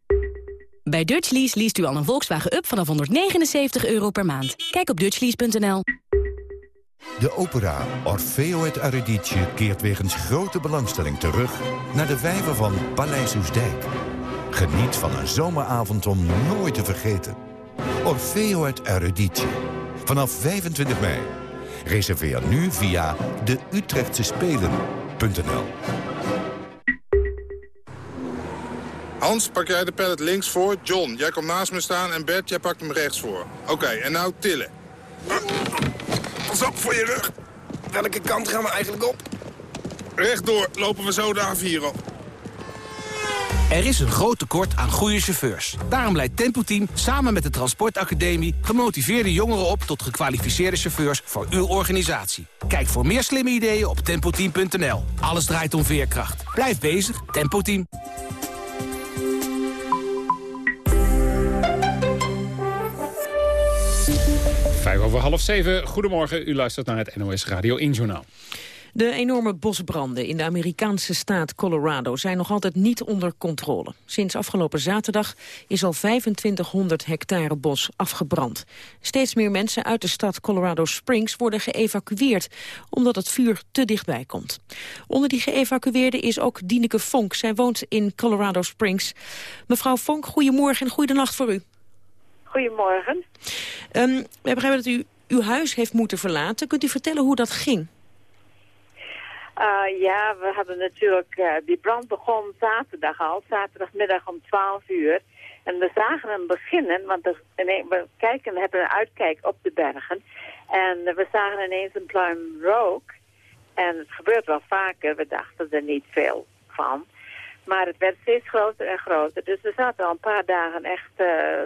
Speaker 35: Bij Dutchlease leest u al een Volkswagen Up vanaf 179 euro per maand. Kijk op dutchlease.nl.
Speaker 36: De opera Orfeo et Eurydice keert wegens grote belangstelling terug... naar de vijver van Paleis Oesdijk. Geniet van een zomeravond om nooit te vergeten. Orfeo et Eurydice. Vanaf 25 mei. Reserveer nu via de Utrechtse Spelen.nl.
Speaker 37: Hans, pak jij de pallet links voor. John, jij komt naast me staan. En Bert, jij pakt hem rechts voor. Oké, en nou tillen.
Speaker 38: Pas op voor je rug. Welke kant gaan we eigenlijk op?
Speaker 37: Rechtdoor lopen we zo de A4 op.
Speaker 39: Er is een groot tekort aan goede chauffeurs. Daarom leidt Tempo Team samen met de Transportacademie... gemotiveerde jongeren op tot gekwalificeerde chauffeurs voor uw organisatie. Kijk voor meer slimme ideeën op tempoteam.nl. Alles draait om veerkracht. Blijf bezig, Tempo Team.
Speaker 4: Over half zeven. Goedemorgen, u luistert naar het NOS Radio 1 Journaal.
Speaker 5: De enorme bosbranden in de Amerikaanse staat Colorado zijn nog altijd niet onder controle. Sinds afgelopen zaterdag is al 2500 hectare bos afgebrand. Steeds meer mensen uit de stad Colorado Springs worden geëvacueerd, omdat het vuur te dichtbij komt. Onder die geëvacueerden is ook Dieneke Vonk. Zij woont in Colorado Springs. Mevrouw Vonk, goedemorgen en goedenacht voor u.
Speaker 40: Goedemorgen.
Speaker 5: Um, we begrijpen dat u uw huis heeft moeten verlaten. Kunt u vertellen hoe dat ging?
Speaker 40: Uh, ja, we hadden natuurlijk, uh, die brand begon zaterdag al, zaterdagmiddag om 12 uur. En we zagen hem beginnen, want er, nee, we kijken, we hebben een uitkijk op de bergen. En uh, we zagen ineens een pluim rook. En het gebeurt wel vaker, we dachten er niet veel van. Maar het werd steeds groter en groter. Dus we zaten al een paar dagen echt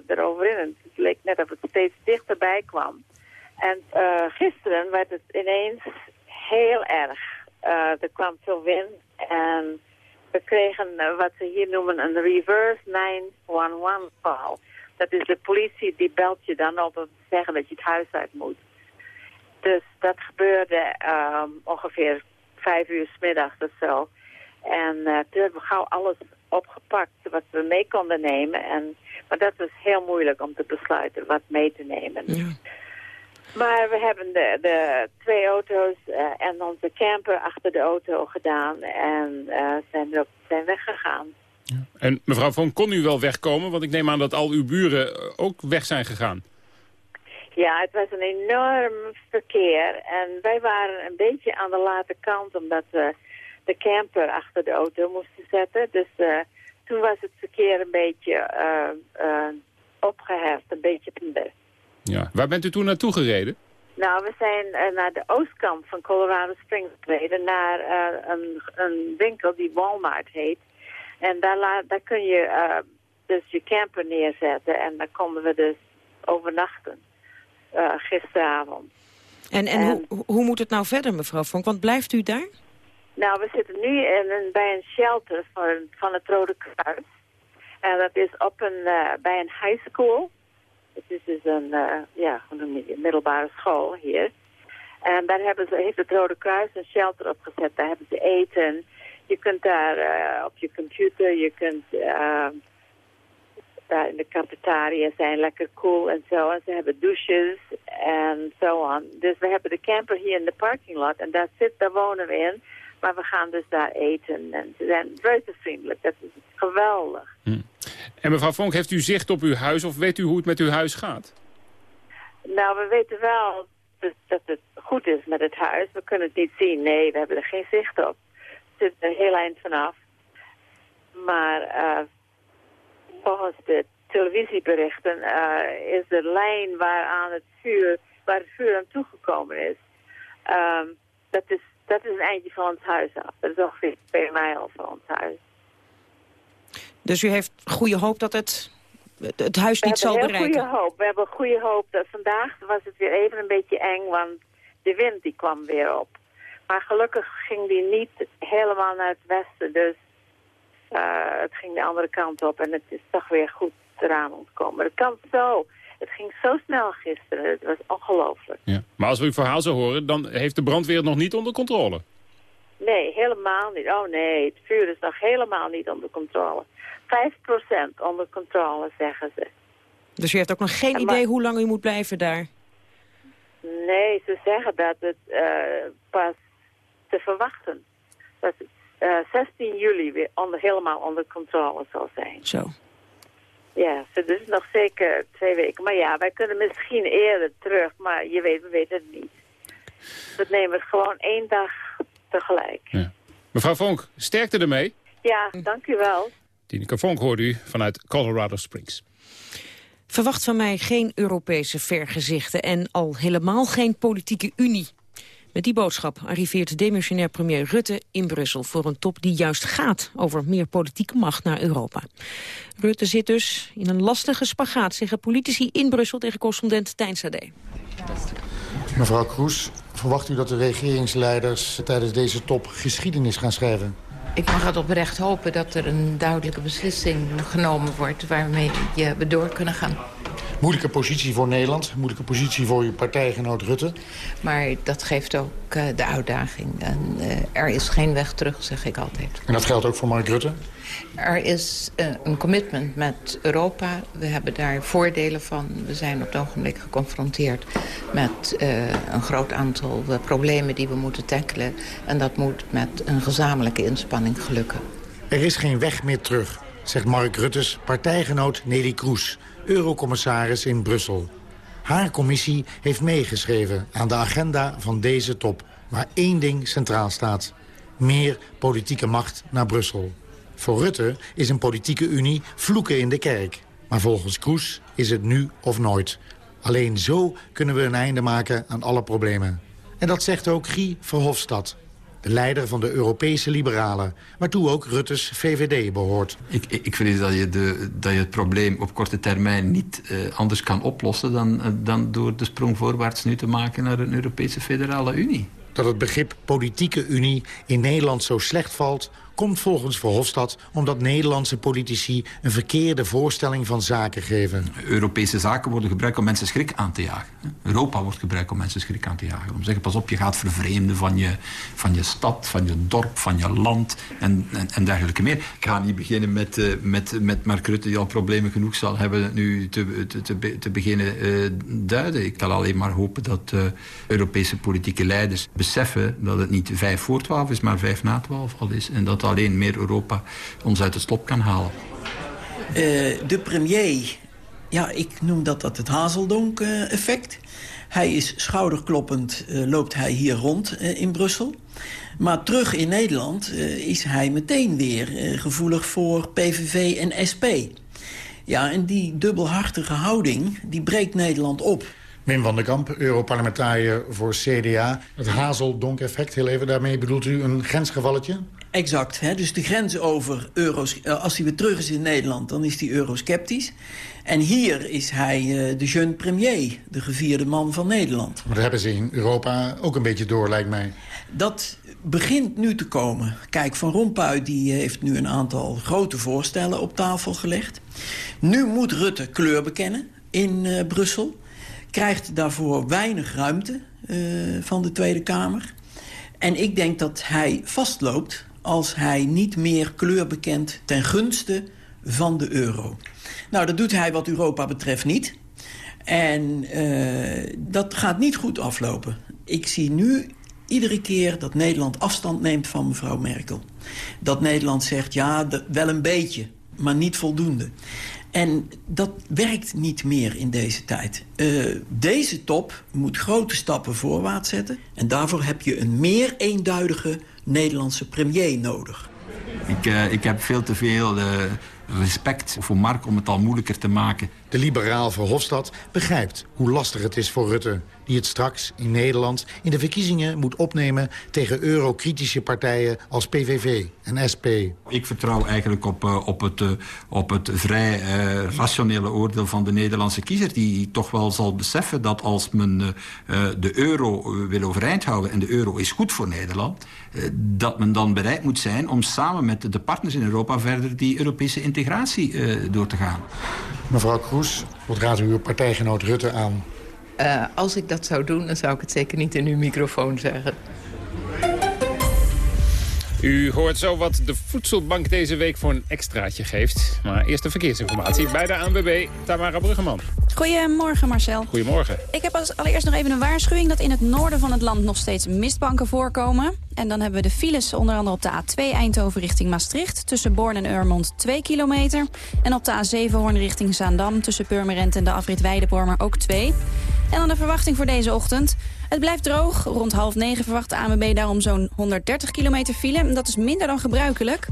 Speaker 40: erover in. En het leek net of het steeds dichterbij kwam. En gisteren werd het ineens heel erg. Uh, er kwam veel wind en we kregen wat ze hier noemen een reverse 911 call. Dat is de politie die belt je dan op om te zeggen dat je het huis uit moet. Dus dat gebeurde um, ongeveer vijf uur s middags of zo. En uh, toen hebben we gauw alles opgepakt wat we mee konden nemen. En, maar dat was heel moeilijk om te besluiten wat mee te nemen. Ja. Maar we hebben de, de twee auto's uh, en onze camper achter de auto gedaan en uh, zijn, erop, zijn weggegaan.
Speaker 4: Ja. En mevrouw Von, kon u wel wegkomen? Want ik neem aan dat al uw buren ook weg zijn gegaan.
Speaker 40: Ja, het was een enorm verkeer en wij waren een beetje aan de late kant omdat we de camper achter de auto moesten zetten. Dus uh, toen was het verkeer een beetje opgeheft, een beetje minder.
Speaker 4: Ja. Waar bent u toen naartoe gereden?
Speaker 40: Nou, we zijn uh, naar de oostkant van Colorado Springs gereden, naar uh, een, een, winkel die Walmart heet. En daar, daar kun je uh, dus je camper neerzetten en daar konden we dus overnachten gisteravond.
Speaker 5: En, en, en hoe, hoe moet het nou verder, mevrouw Vonk? Want blijft u daar?
Speaker 40: Nou, we zitten nu in een, bij een shelter van, van het Rode Kruis. En dat is op een, bij een high school. Het is dus een, uh, ja, hoe noem je het, middelbare school hier. En daar hebben ze, heeft het Rode Kruis een shelter opgezet. Daar hebben ze eten. Je kunt daar uh, op je computer, je kunt uh, daar in de cafetaria zijn lekker cool en zo. En ze hebben douches en zo aan. Dus we hebben de camper hier in de parking lot en daar zit, daar wonen in. Maar we gaan dus daar eten en ze zijn reuze vriendelijk. Dat is geweldig.
Speaker 4: Hm. En mevrouw Vonk, heeft u zicht op uw huis of weet u hoe het met uw huis gaat?
Speaker 40: Nou, we weten wel dat het goed is met het huis. We kunnen het niet zien. Nee, we hebben er geen zicht op. Het zit er heel eind vanaf. Maar uh, volgens de televisieberichten uh, is de lijn waaraan het vuur, waar het vuur aan toegekomen is, um, dat is, dat is een eindje van ons huis af. Dat is ongeveer twee mijl van ons huis.
Speaker 5: Dus u heeft goede hoop dat het, het huis niet zal bereiken?
Speaker 40: We hebben goede hoop. We hebben goede hoop. Dat vandaag was het weer even een beetje eng, want de wind die kwam weer op. Maar gelukkig ging die niet helemaal naar het westen, dus uh, het ging de andere kant op. En het is toch weer goed eraan ontkomen. Het kan zo. Het ging zo snel gisteren. Het was ongelooflijk.
Speaker 4: Ja. Maar als we uw verhaal zo horen, dan heeft de brandweer het nog niet onder controle.
Speaker 40: Nee, helemaal niet. Oh nee, het vuur is nog helemaal niet onder controle. 5% onder controle, zeggen ze.
Speaker 5: Dus u heeft ook nog geen idee hoe lang u moet blijven daar?
Speaker 40: Nee, ze zeggen dat het uh, pas te verwachten. Dat het uh, 16 juli weer onder, helemaal onder controle zal zijn.
Speaker 5: Zo.
Speaker 40: Ja, dus nog zeker twee weken. Maar ja, wij kunnen misschien eerder terug, maar je weet, we weten het niet. We nemen het gewoon één dag tegelijk. Ja.
Speaker 4: Mevrouw Vonk, sterkte ermee.
Speaker 40: Ja, dank u wel.
Speaker 4: Tineke Vonk hoorde u vanuit Colorado Springs.
Speaker 5: Verwacht van mij geen Europese vergezichten en al helemaal geen politieke unie. Met die boodschap arriveert demissionair premier Rutte in Brussel... voor een top die juist gaat over meer politieke macht naar Europa. Rutte zit dus in een lastige spagaat, zeggen politici in Brussel... tegen correspondent Tijn Sade.
Speaker 41: Mevrouw Kroes, verwacht u dat de regeringsleiders tijdens deze top geschiedenis gaan schrijven?
Speaker 42: Ik mag het oprecht hopen dat er een duidelijke beslissing genomen wordt... waarmee je we door kunnen gaan.
Speaker 41: Moeilijke positie voor Nederland, moeilijke positie voor uw partijgenoot Rutte.
Speaker 42: Maar dat geeft ook uh, de uitdaging. En uh, er is geen weg terug, zeg ik altijd.
Speaker 41: En dat geldt ook voor Mark Rutte?
Speaker 42: Er is uh, een commitment met Europa. We hebben daar voordelen van. We zijn op het ogenblik geconfronteerd met een groot aantal problemen die we moeten tackelen. En dat moet met een gezamenlijke inspanning gelukken.
Speaker 41: Er is geen weg meer terug, zegt Mark Rutte's partijgenoot Nelly Kroes eurocommissaris in Brussel. Haar commissie heeft meegeschreven aan de agenda van deze top... waar één ding centraal staat. Meer politieke macht naar Brussel. Voor Rutte is een politieke unie vloeken in de kerk. Maar volgens Kroes is het nu of nooit. Alleen zo kunnen we een einde maken aan alle problemen. En dat zegt ook Guy Verhofstadt, de leider van de Europese Liberalen... waartoe ook Rutte's VVD behoort.
Speaker 43: Ik, ik vind dat je, de, dat je het probleem op korte termijn niet uh, anders kan oplossen... Dan, uh, dan door de sprong voorwaarts nu te maken naar een Europese Federale Unie.
Speaker 41: Dat het begrip politieke unie in Nederland zo slecht valt komt volgens Verhofstadt omdat Nederlandse politici een verkeerde voorstelling van zaken geven.
Speaker 43: Europese zaken worden gebruikt om mensen schrik aan te jagen. Europa wordt gebruikt om mensen schrik aan te jagen. Om te zeggen, pas op, je gaat vervreemden van je, van je stad, van je dorp, van je land en, en, en dergelijke meer. Ik ga niet beginnen met, uh, met, met Mark Rutte, die al problemen genoeg zal hebben nu te, te, te, beginnen uh, duiden. Ik kan alleen maar hopen dat uh, Europese politieke leiders beseffen dat het niet vijf voor twaalf is, maar vijf na twaalf al is. En dat alleen meer Europa ons uit de slop kan halen.
Speaker 44: Uh, de premier, ja, ik noem dat, dat het Hazeldonk-effect. hij is schouderkloppend, uh, loopt hij hier rond uh, in Brussel. Maar terug in Nederland is hij meteen weer gevoelig voor PVV en SP. Ja, en die dubbelhartige houding, die breekt Nederland op.
Speaker 41: Wim van der Kamp, Europarlementariër voor CDA. Het Hazeldonk-effect, heel even daarmee bedoelt u een grensgevalletje?
Speaker 44: Exact. Hè? Dus de grens over euro's, als hij weer terug is in Nederland, dan is hij eurosceptisch. En hier is hij uh, de jeune premier, de gevierde man van Nederland.
Speaker 41: Maar dat hebben ze in Europa ook een beetje door, lijkt mij.
Speaker 44: Dat begint nu te komen. Kijk, Van Rompuy die heeft nu een aantal grote voorstellen op tafel gelegd. Nu moet Rutte kleur bekennen in uh, Brussel. Krijgt daarvoor weinig ruimte uh, van de Tweede Kamer. En ik denk dat hij vastloopt als hij niet meer kleur bekent ten gunste van de euro. Nou, dat doet hij wat Europa betreft niet. En uh, dat gaat niet goed aflopen. Ik zie nu iedere keer dat Nederland afstand neemt van mevrouw Merkel. Dat Nederland zegt, ja, wel een beetje, maar niet voldoende. En dat werkt niet meer in deze tijd. Uh, deze top moet grote stappen voorwaarts zetten. En daarvoor heb je een meer eenduidige Nederlandse premier nodig.
Speaker 43: Ik, uh, ik heb veel te veel uh, respect voor Mark om het al moeilijker te maken.
Speaker 41: De liberaal Verhofstadt begrijpt hoe lastig het is voor Rutte... die het straks in Nederland in de verkiezingen moet opnemen... tegen eurokritische partijen als PVV en SP.
Speaker 43: Ik vertrouw eigenlijk op, uh, op, het, uh, op het vrij uh, rationele oordeel van de Nederlandse kiezer... die toch wel zal beseffen dat als men de euro wil overeind houden... en de euro is goed voor Nederland... dat men dan bereid moet zijn om samen met de partners in Europa... verder die Europese integratie door te gaan.
Speaker 41: Mevrouw Kroes, wat raadt u uw partijgenoot Rutte aan?
Speaker 42: Uh, als ik dat zou doen, dan zou ik het zeker niet in uw microfoon zeggen.
Speaker 4: U hoort zo wat de voedselbank deze week voor een extraatje geeft. Maar eerst de verkeersinformatie bij de ANWB, Tamara Bruggeman.
Speaker 32: Goedemorgen Marcel.
Speaker 4: Goedemorgen.
Speaker 32: Ik heb als allereerst nog even een waarschuwing dat in het noorden van het land nog steeds mistbanken voorkomen. En dan hebben we de files onder andere op de A2 Eindhoven richting Maastricht... tussen Born en Urmond 2 kilometer. En op de A7 Hoorn richting Zaandam tussen Purmerend en de afrit Weidewormer ook 2. En dan de verwachting voor deze ochtend. Het blijft droog. Rond half negen verwacht de ANWB daarom zo'n 130 kilometer file. En dat is minder dan gebruikelijk.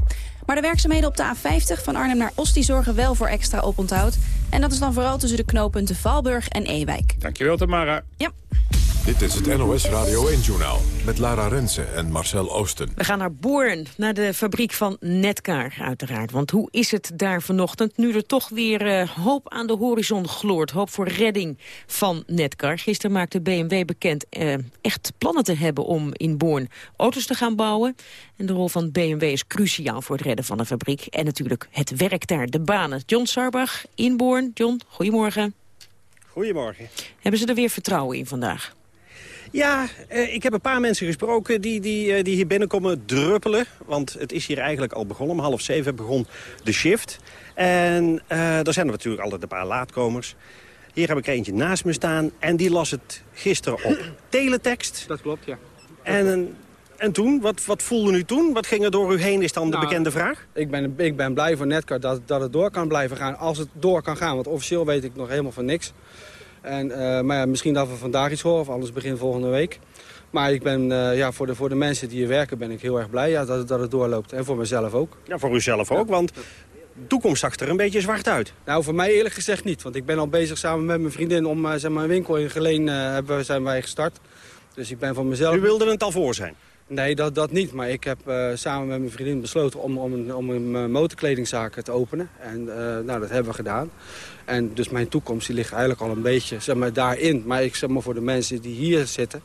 Speaker 32: Maar de werkzaamheden op de A50 van Arnhem naar Oost die zorgen wel voor extra oponthoud. En dat is dan vooral tussen de knooppunten Valburg en Ewijk.
Speaker 4: Dankjewel, Tamara.
Speaker 32: Ja.
Speaker 3: Dit is het NOS Radio 1-journaal met Lara Rensen en Marcel Oosten.
Speaker 5: We gaan naar Boorn, naar de fabriek van Netcar uiteraard. Want hoe is het daar vanochtend, nu er toch weer uh, hoop aan de horizon gloort. Hoop voor redding van Netcar. Gisteren maakte BMW bekend uh, echt plannen te hebben om in Boorn auto's te gaan bouwen. En de rol van BMW is cruciaal voor het redden van de fabriek. En natuurlijk het werk daar, de banen. John Sarbach in Boorn. John, goedemorgen.
Speaker 45: Goedemorgen.
Speaker 5: Hebben ze er weer vertrouwen in vandaag?
Speaker 45: Ja, eh, ik heb een paar mensen gesproken die, die, eh, die hier binnenkomen druppelen. Want het is hier eigenlijk al begonnen. Om half zeven begon de shift. En uh, er zijn er natuurlijk altijd een paar laatkomers. Hier heb ik eentje naast me staan. En die las het gisteren op teletext.
Speaker 46: Dat klopt, ja.
Speaker 45: en, en toen? Wat, wat voelde u toen? Wat ging er door u heen, is dan de
Speaker 46: Nou,
Speaker 45: bekende vraag?
Speaker 46: Ik ben, ik ben blij voor Netcar dat, dat het door kan blijven gaan. Als het door kan gaan, want officieel weet ik nog helemaal van niks. En, eh, maar ja, misschien dat we vandaag iets horen, of anders begin volgende week. Maar ik ben, eh, ja, voor, de, voor de mensen die hier werken ben ik heel erg blij ja, dat, het- dat het doorloopt. En voor mezelf ook.
Speaker 45: Ja, voor uzelf ook, want de toekomst zag er een beetje zwart uit.
Speaker 46: Nou, voor mij eerlijk gezegd niet. Want ik ben al bezig samen met mijn vriendin om eh, zeg maar, een winkel in Geleen hebben, we- zijn wij gestart. Dus ik ben van mezelf...
Speaker 45: U wilde het al voor zijn?
Speaker 46: Nee, dat, dat niet. Maar ik heb eh, samen met mijn vriendin besloten om, om een, om een eh, motorkledingzaak te openen. En eh, nou, dat hebben we gedaan. En dus mijn toekomst die ligt eigenlijk al een beetje zeg maar, daarin. Maar ik zeg maar voor de mensen die hier zitten,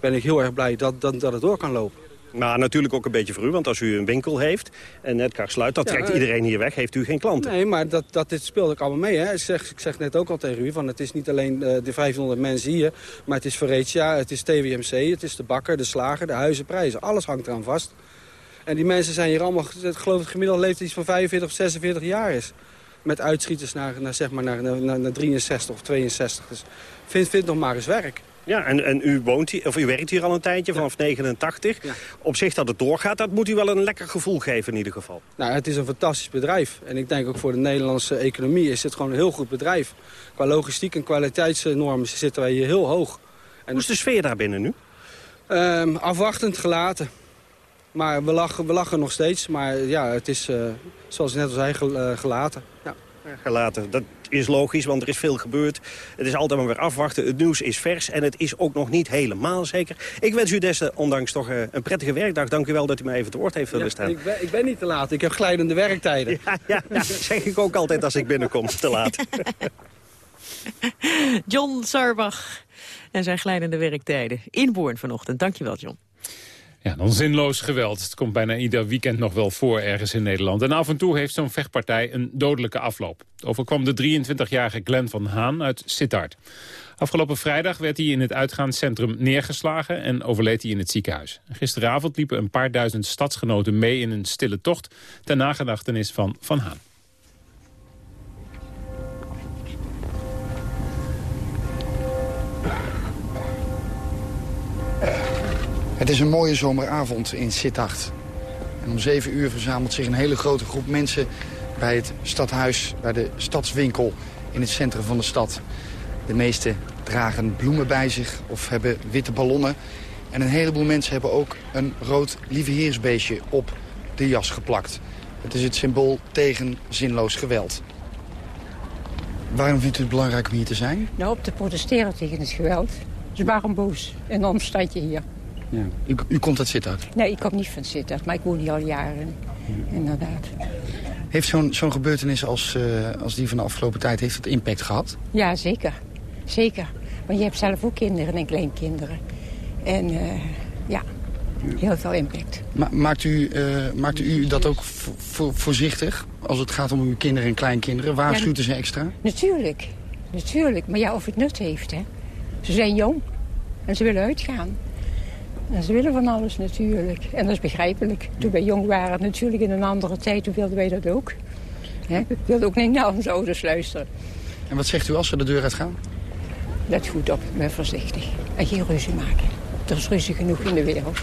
Speaker 46: ben ik heel erg blij dat, dat, dat het door kan lopen.
Speaker 45: Maar natuurlijk ook een beetje voor u, want als u een winkel heeft en Netcar sluit, dan trekt
Speaker 46: eh,
Speaker 45: iedereen hier weg, heeft u geen klanten.
Speaker 46: Nee, maar dat, dat, dit speelde ik allemaal mee. Hè. Ik, zeg, ik zeg net ook al tegen u, van het is niet alleen eh, de 500 mensen hier... maar het is Veretia, het is TWMC, het is de bakker, de slager, de huizenprijzen. Alles hangt eraan vast. En die mensen zijn hier allemaal, ik geloof het gemiddelde leeftijd iets van 45 of 46 jaar is. Met uitschieters naar, naar, zeg maar naar, naar, naar 63 of 62. Dus vind, vind nog maar eens werk.
Speaker 45: Ja, en, en u, woont hier, of u werkt hier al een tijdje, vanaf 89. Op zich dat het doorgaat, dat moet u wel een lekker gevoel geven in ieder geval.
Speaker 46: Nou, het is een fantastisch bedrijf. En ik denk ook voor de Nederlandse economie is het gewoon een heel goed bedrijf. Qua logistiek en kwaliteitsnormen zitten wij hier heel hoog. En
Speaker 45: Hoe is de sfeer daar binnen nu?
Speaker 46: Ehm, afwachtend gelaten. Maar we lachen, we lachen nog steeds. Maar ja, het is, eh, zoals net al zei, eh, gelaten. Ja.
Speaker 45: Gelaten, dat is logisch, want er is veel gebeurd. Het is altijd maar weer afwachten. Het nieuws is vers en het is ook nog niet helemaal zeker. Ik wens u desondanks toch eh, een prettige werkdag. Dank u wel dat u mij even te woord heeft willen staan.
Speaker 46: ik, ben, ik ben niet te laat. Ik heb glijdende werktijden.
Speaker 45: Ja, ja, ja, zeg ik ook altijd als ik binnenkom, te laat.
Speaker 5: John Sarbach en zijn glijdende werktijden. In Boorn vanochtend. Dankjewel, John.
Speaker 4: Ja, zinloos geweld. Het komt bijna ieder weekend nog wel voor ergens in Nederland. En af en toe heeft zo'n vechtpartij een dodelijke afloop. Overkwam de 23-jarige Glenn van Haan uit Sittard. Afgelopen vrijdag werd hij in het uitgaanscentrum neergeslagen... en overleed hij in het ziekenhuis. Gisteravond liepen een paar duizend stadsgenoten mee in een stille tocht... ter nagedachtenis van Van Haan.
Speaker 47: Het is een mooie zomeravond in Sittard. En om 7 uur verzamelt zich een hele grote groep mensen bij het stadhuis, bij de stadswinkel in het centrum van de stad. De meesten dragen bloemen bij zich of hebben witte ballonnen. En een heleboel mensen hebben ook een rood lieveheersbeestje op de jas geplakt. Het is het symbool tegen zinloos geweld. Waarom vindt u het belangrijk om hier te zijn?
Speaker 48: Nou, op te protesteren tegen het geweld. Ze waren boos in een omstandje hier.
Speaker 47: Ja. U, u komt uit Sittard.
Speaker 48: Nee, ik kom niet van zitten, maar ik woon hier al jaren. Inderdaad.
Speaker 47: Heeft zo'n zo'n gebeurtenis als, eh, als die van de afgelopen tijd heeft het impact gehad?
Speaker 48: Ja, zeker. Zeker. Want je hebt zelf ook kinderen en kleinkinderen. En eh, ja, heel veel impact.
Speaker 47: Ma- maakt, u, eh, maakt u dat ook vo- vo- voorzichtig als het gaat om uw kinderen en kleinkinderen? Waarschuwt u ze extra?
Speaker 48: Natuurlijk, natuurlijk. Maar ja, of het nut heeft, hè. Ze zijn jong en ze willen uitgaan. En ze willen van alles natuurlijk. En dat is begrijpelijk. Toen wij jong waren, natuurlijk in een andere tijd, toen wilden wij dat ook. Ja, ik wilde ook niet naar onze ouders luisteren.
Speaker 47: En wat zegt u als ze de deur uitgaan?
Speaker 48: Let goed op, ben voorzichtig. En geen ruzie maken. Er is ruzie genoeg in de wereld.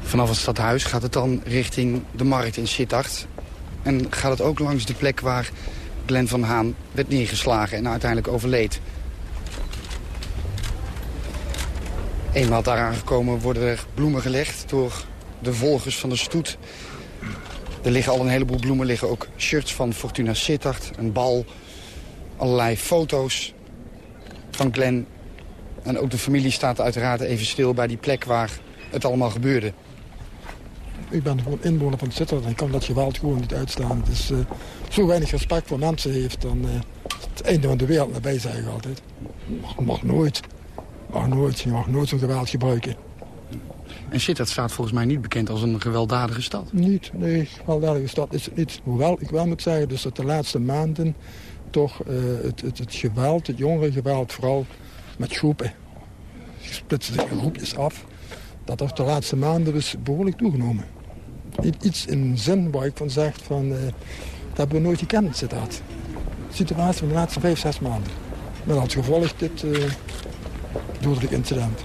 Speaker 47: Vanaf het stadhuis gaat het dan richting de markt in Sittard. En gaat het ook langs de plek waar Glenn van Haan werd neergeslagen en uiteindelijk overleed. Eenmaal daar aangekomen worden er bloemen gelegd door de volgers van de stoet. Er liggen al een heleboel bloemen, liggen ook shirts van Fortuna Sittard, een bal, allerlei foto's van Glenn. En ook de familie staat uiteraard even stil bij die plek waar het allemaal gebeurde.
Speaker 49: Ik ben gewoon inwoner van Sittard en kan dat geweld gewoon niet uitstaan. Het is uh, zo weinig respect voor mensen heeft, dan uh, het einde van de wereld nabij zeggen altijd. Mag nooit. Mag nooit. Je mag nooit zo'n geweld gebruiken.
Speaker 47: En Sittard staat volgens mij niet bekend als een gewelddadige stad.
Speaker 49: Niet, nee, gewelddadige stad is het niet. Hoewel ik wel moet zeggen dus dat de laatste maanden toch uh, het, het, het, geweld, het jongere geweld, vooral met groepen. Je splitst zich in groepjes af. Dat heeft de laatste maanden dus behoorlijk toegenomen. Iets in zin waar ik van zeg, van, uh, dat hebben we nooit gekend, dat. De situatie van de laatste vijf, zes maanden. Met als gevolg dit uh, dodelijk incident.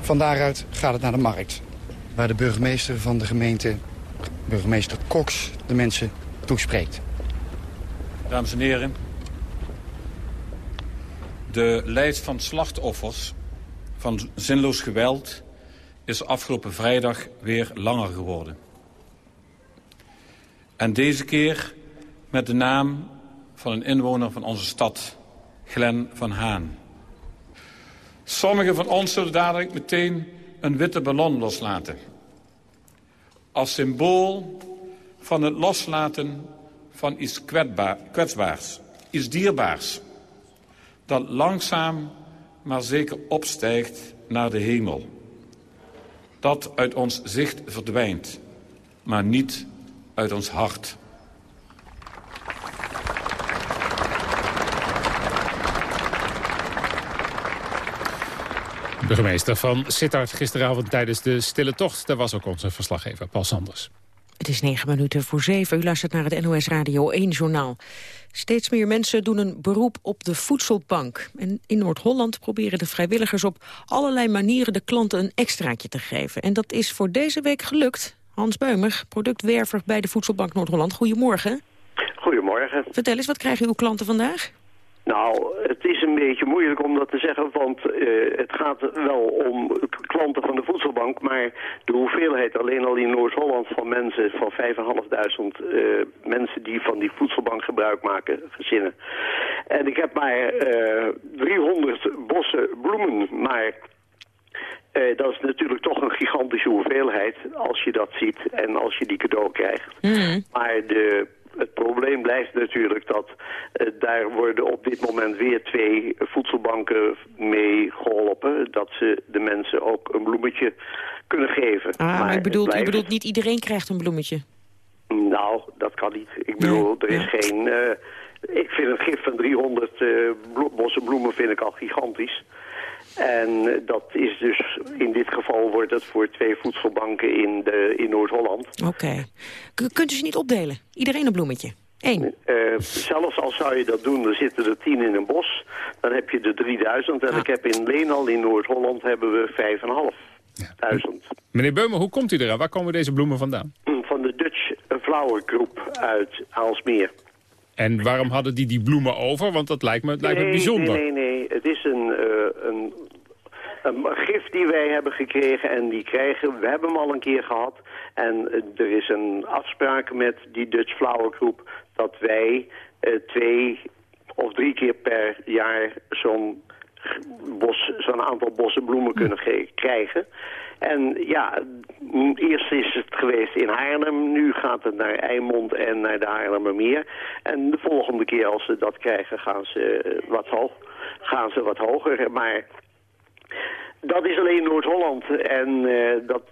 Speaker 47: Van daaruit gaat het naar de markt. Waar de burgemeester van de gemeente, burgemeester Cox, de mensen toespreekt.
Speaker 50: Dames en heren, de lijst van slachtoffers van zinloos geweld is afgelopen vrijdag weer langer geworden. En deze keer met de naam van een inwoner van onze stad, Glen van Haan. Sommigen van ons zullen dadelijk meteen een witte ballon loslaten. Als symbool van het loslaten van iets kwetsbaars, iets dierbaars. Dat langzaam maar zeker opstijgt naar de hemel. Dat uit ons zicht verdwijnt, maar niet uit ons hart.
Speaker 4: Burgemeester van Sittard gisteravond tijdens de stille tocht. Daar was ook onze verslaggever Paul Sanders.
Speaker 5: Het is negen minuten voor zeven. U luistert naar het NOS Radio 1 journaal. Steeds meer mensen doen een beroep op de voedselbank. En in Noord-Holland proberen de vrijwilligers op allerlei manieren de klanten een extraatje te geven. En dat is voor deze week gelukt. Hans Beumer, productwerver bij de Voedselbank Noord-Holland. Goedemorgen.
Speaker 51: Goedemorgen.
Speaker 5: Vertel eens, wat krijgen uw klanten vandaag?
Speaker 51: Nou, het is een beetje moeilijk om dat te zeggen, want uh, het gaat wel om klanten van de voedselbank, maar de hoeveelheid alleen al in Noord-Holland van mensen, van 5.500 uh, mensen die van die voedselbank gebruik maken, gezinnen. En ik heb maar uh, 300 bossen bloemen, maar uh, dat is natuurlijk toch een gigantische hoeveelheid als je dat ziet en als je die cadeau krijgt.
Speaker 5: Mm.
Speaker 51: Maar de het probleem blijft natuurlijk dat uh, daar worden op dit moment weer twee voedselbanken mee geholpen. Dat ze de mensen ook een bloemetje kunnen geven.
Speaker 5: Ah, maar, maar bedoelt, blijft... u bedoelt niet iedereen krijgt een bloemetje?
Speaker 51: Nou, dat kan niet. Ik bedoel, er is ja. geen... Uh, ik vind een gif van 300 uh, blo bossen bloemen vind ik al gigantisch. En dat is dus, in dit geval wordt het voor twee voedselbanken in, de, in Noord-Holland.
Speaker 5: Oké. Okay. Kunt u ze niet opdelen? Iedereen een bloemetje? Eén?
Speaker 51: Uh, zelfs al zou je dat doen, dan zitten er tien in een bos. Dan heb je de 3000. En ah. ik heb in Leenal in Noord-Holland hebben we 5500. Ja.
Speaker 4: Meneer Beumer, hoe komt u eraan? Waar komen deze bloemen vandaan?
Speaker 51: Van de Dutch Flower Group uit Aalsmeer.
Speaker 4: En waarom hadden die die bloemen over? Want dat lijkt me, het lijkt me
Speaker 51: nee,
Speaker 4: bijzonder.
Speaker 51: Nee, nee, nee. Het is een, uh, een, een gif die wij hebben gekregen en die krijgen... We hebben hem al een keer gehad. En uh, er is een afspraak met die Dutch Flower Group... dat wij uh, twee of drie keer per jaar zo'n bos, aantal bossen bloemen kunnen krijgen. En ja, eerst is het geweest in Haarlem, nu gaat het naar Eimond en naar de Haarlemmermeer. En de volgende keer als ze dat krijgen gaan ze wat, hoog, gaan ze wat hoger. Maar dat is alleen Noord-Holland en uh, dat,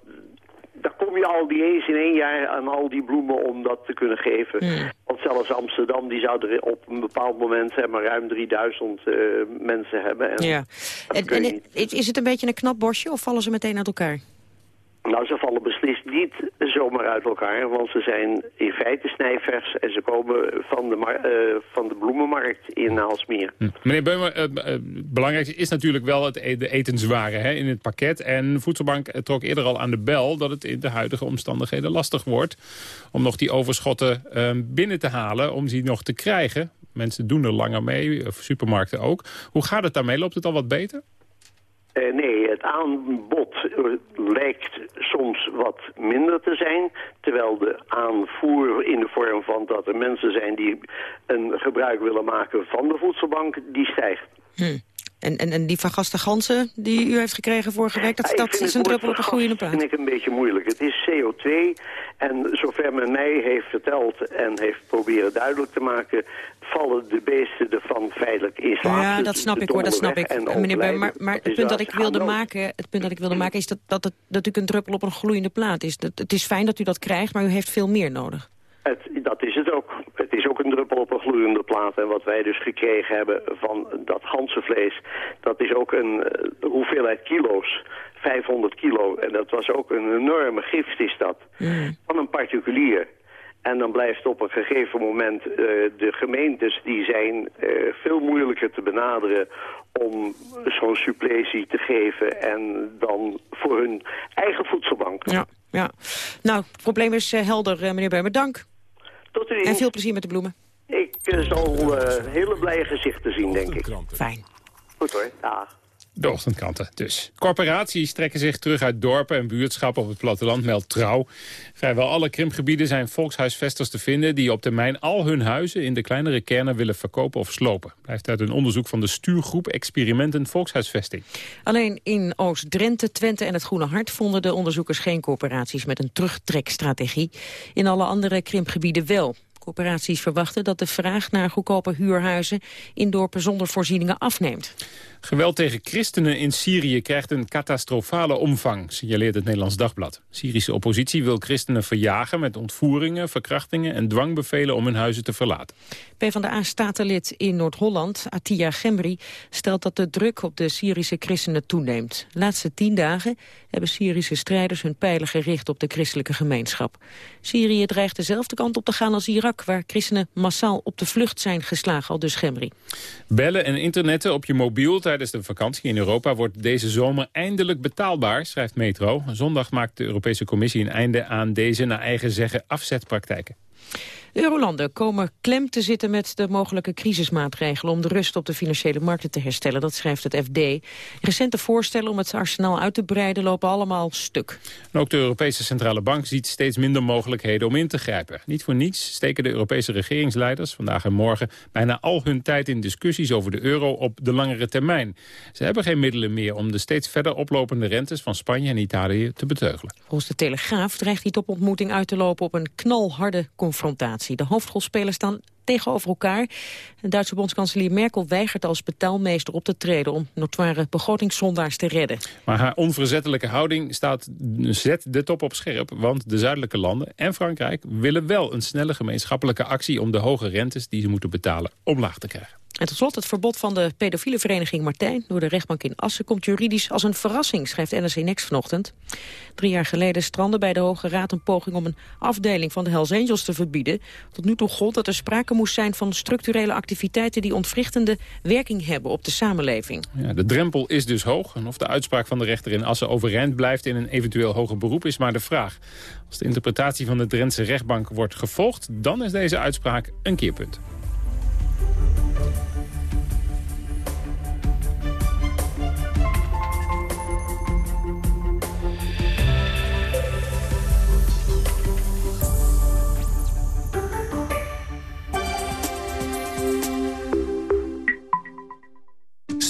Speaker 51: daar kom je al die eens in één jaar aan al die bloemen om dat te kunnen geven.
Speaker 5: Hmm.
Speaker 51: Want zelfs Amsterdam die zou er op een bepaald moment zeg maar, ruim 3000 uh, mensen hebben. En
Speaker 5: ja. En, en is het een beetje een knap bosje of vallen ze meteen uit elkaar?
Speaker 51: Nou, ze vallen beslist niet zomaar uit elkaar, want ze zijn in feite snijvers en ze komen van de, uh, van de bloemenmarkt in Aalsmeer.
Speaker 4: Hm. Meneer Beumer, uh, belangrijkste is natuurlijk wel het, e-, de etenswaren hè, in het pakket. En Voedselbank trok eerder al aan de bel dat het in de huidige omstandigheden lastig wordt om nog die overschotten ehm, binnen te halen, om die nog te krijgen. Mensen doen er langer mee, supermarkten ook. Hoe gaat het daarmee? Loopt het al wat beter?
Speaker 51: Uh, nee, het aanbod lijkt soms wat minder te zijn, terwijl de aanvoer in de vorm van dat er mensen zijn die een gebruik willen maken van de voedselbank, die stijgt.
Speaker 5: Hm. En, en, en die vergaste ganzen die u heeft gekregen vorige week, dat, dat is een druppel op een groeiende plaat.
Speaker 51: Dat vind ik een beetje moeilijk. Het is CO2 en zover men mij heeft verteld en heeft proberen duidelijk te maken... vallen de beesten ervan feitelijk in slaap.
Speaker 5: Ja, dat snap ik hoor, dat snap ik. Meneer maar, maar het, punt dat ik wilde maken, het punt dat ik wilde maken is dat, dat, het, dat u een druppel op een gloeiende plaat is. Dat, het is fijn dat u dat krijgt, maar u heeft veel meer nodig.
Speaker 51: Het, dat is het ook. Het is ook een druppel op een gloeiende plaat. En wat wij dus gekregen hebben van dat ganzenvlees... dat is ook een uh, hoeveelheid kilo's. 500 kilo. En dat was ook een enorme gift is dat.
Speaker 5: Mm.
Speaker 51: Van een particulier. En dan blijft op een gegeven moment uh, de gemeentes... die zijn uh, veel moeilijker te benaderen om zo'n suppletie te geven... en dan voor hun eigen voedselbank.
Speaker 5: Ja, ja. Nou, het probleem is helder, meneer Beumer. Dank.
Speaker 51: Tot u
Speaker 5: En veel plezier met de bloemen.
Speaker 51: Ik zal uh, hele blije gezichten zien, denk ik.
Speaker 5: Fijn.
Speaker 51: Goed hoor, dag.
Speaker 4: De ochtendkranten dus. Corporaties trekken zich terug uit dorpen en buurtschappen op het platteland, meldt Trouw. Vrijwel alle krimpgebieden zijn volkshuisvesters te vinden... die op termijn al hun huizen in de kleinere kernen willen verkopen of slopen. Blijft uit een onderzoek van de stuurgroep Experimenten Volkshuisvesting.
Speaker 5: Alleen in Oost-Drenthe, Twente en het Groene Hart... vonden de onderzoekers geen corporaties met een terugtrekstrategie. In alle andere krimpgebieden wel. Corporaties verwachten dat de vraag naar goedkope huurhuizen in dorpen zonder voorzieningen afneemt.
Speaker 4: Geweld tegen christenen in Syrië krijgt een catastrofale omvang, signaleert het Nederlands Dagblad. Syrische oppositie wil christenen verjagen met ontvoeringen, verkrachtingen en dwangbevelen om hun huizen te verlaten.
Speaker 5: PvdA-statenlid in Noord-Holland, Attia Gemri, stelt dat de druk op de Syrische christenen toeneemt. De laatste tien dagen hebben Syrische strijders hun pijlen gericht op de christelijke gemeenschap. Syrië dreigt dezelfde kant op te gaan als Irak, waar christenen massaal op de vlucht zijn geslagen, al dus Gemri.
Speaker 4: Bellen en internetten op je mobiel tijdens de vakantie in Europa wordt deze zomer eindelijk betaalbaar, schrijft Metro. Zondag maakt de Europese Commissie een einde aan deze naar eigen zeggen afzetpraktijken.
Speaker 5: De eurolanden komen klem te zitten met de mogelijke crisismaatregelen om de rust op de financiële markten te herstellen. Dat schrijft het FD. Recente voorstellen om het arsenaal uit te breiden lopen allemaal stuk.
Speaker 4: En ook de Europese Centrale Bank ziet steeds minder mogelijkheden om in te grijpen. Niet voor niets steken de Europese regeringsleiders vandaag en morgen bijna al hun tijd in discussies over de euro op de langere termijn. Ze hebben geen middelen meer om de steeds verder oplopende rentes van Spanje en Italië te beteugelen.
Speaker 5: Volgens de Telegraaf dreigt die topontmoeting uit te lopen op een knalharde confrontatie. De hoofdrolspelers staan tegenover elkaar. De Duitse bondskanselier Merkel weigert als betaalmeester op te treden... om notoire begrotingszondaars te redden.
Speaker 4: Maar haar onverzettelijke houding staat, zet de top op scherp... want de zuidelijke landen en Frankrijk willen wel een snelle gemeenschappelijke actie... om de hoge rentes die ze moeten betalen omlaag te krijgen.
Speaker 5: En tot slot het verbod van de pedofiele vereniging Martijn... door de rechtbank in Assen komt juridisch als een verrassing... schrijft NRC Next vanochtend. Drie jaar geleden strandde bij de Hoge Raad een poging... om een afdeling van de Hells Angels te verbieden. Tot nu toe gold dat er sprake moest zijn van structurele activiteiten... die ontwrichtende werking hebben op de samenleving.
Speaker 4: Ja, de drempel is dus hoog. En of de uitspraak van de rechter in Assen overeind blijft... in een eventueel hoger beroep is maar de vraag. Als de interpretatie van de Drentse rechtbank wordt gevolgd... dan is deze uitspraak een keerpunt.